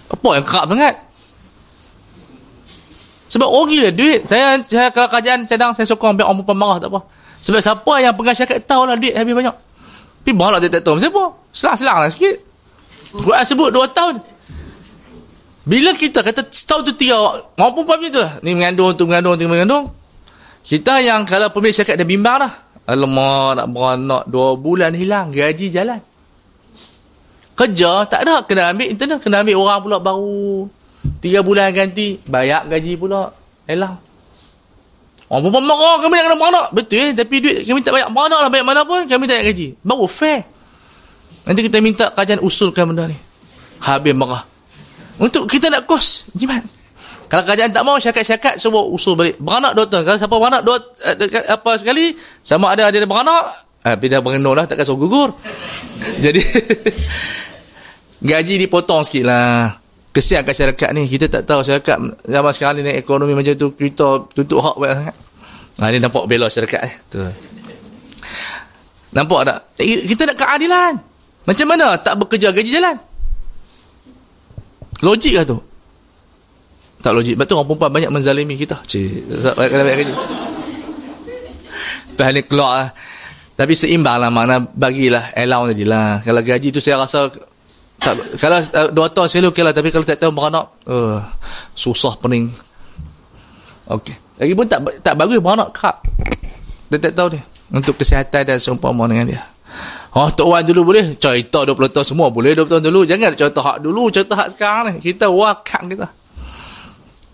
Apa yang kerap sangat? Sebab rugi lah duit. Saya, saya kalau kerajaan cadang, saya sokong biar orang perempuan marah tak apa. Sebab siapa yang pegang syarikat tahu lah duit habis banyak. Tapi beranak tiap-tiap tahun. Siapa? Selang-selang lah sikit. Quran sebut dua tahun. Bila kita kata setahun tu tiga, orang perempuan macam tu lah. Ni mengandung, tu mengandung, tu mengandung. Kita yang kalau pemilik syarikat dah bimbang dah. Alamak, nak beranak dua bulan hilang, gaji jalan. Kerja, tak ada. Kena ambil internet, kena ambil orang pula baru. Tiga bulan ganti, bayar gaji pula. Hilang. Orang perempuan marah, kami nak kena beranak. Betul eh, tapi duit kami tak banyak beranak lah, banyak mana pun, kami tak banyak gaji. Baru fair. Nanti kita minta kajian usulkan benda ni. Habis marah. Untuk kita nak kos, jimat. Kalau kajian tak mau, syakat-syakat, semua usul balik. Beranak dua tahun. Kalau siapa beranak dua, uh, apa sekali, sama ada ada beranak, eh, tapi dah berenung lah, takkan suruh gugur. Jadi, gaji dipotong sikit lah. Kesian kat syarikat ni. Kita tak tahu syarikat zaman sekarang ni ekonomi macam tu, kita tutup hak banyak sangat. Ha, ni nampak bela syarikat eh. Tu. Nampak tak? Kita nak keadilan. Macam mana tak bekerja gaji jalan? Logik lah tu? Tak logik. Betul orang perempuan banyak menzalimi kita. Cik, banyak gaji. Lepas ni keluar lah. Tapi seimbang lah makna bagilah allowance tadi lah. Kalau gaji tu saya rasa tak, kalau uh, dua tahun sekali okey lah. Tapi kalau tak tahu beranak, uh, susah pening. Okey. Lagi pun tak tak bagus beranak kerap. Dia tak tahu dia. Untuk kesihatan dan seumpama dengan dia. Oh, Tok Wan dulu boleh. Cerita 20 tahun semua boleh 20 tahun dulu. Jangan cerita hak dulu, cerita hak sekarang ni. Kita wakak kita.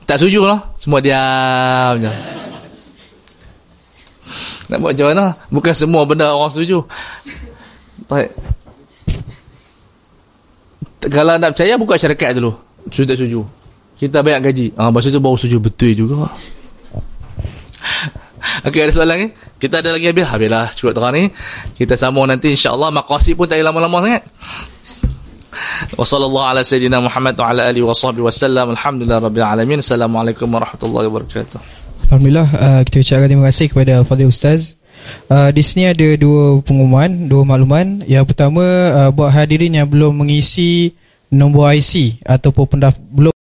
Tak setuju lah. Semua diam je. Nak buat macam mana? Bukan semua benda orang setuju. Baik. Kalau nak percaya, buka syarikat dulu. Setuju tak setuju. Kita banyak gaji. Ah, masa tu baru setuju. Betul juga. Okey, ada soalan ni? Kita ada lagi habis. Habislah cukup terang ni. Kita sambung nanti insya-Allah maqasid pun tak lama-lama sangat. Wassallallahu ala sayyidina Muhammad wa ala alihi wa sahbihi. Alhamdulillah rabbil alamin. Assalamualaikum warahmatullahi wabarakatuh. Alhamdulillah uh, kita ucapkan terima kasih kepada Al-Fadhil Ustaz. Uh, di sini ada dua pengumuman, dua makluman. Yang pertama uh, buat hadirin yang belum mengisi nombor IC ataupun pendaf- belum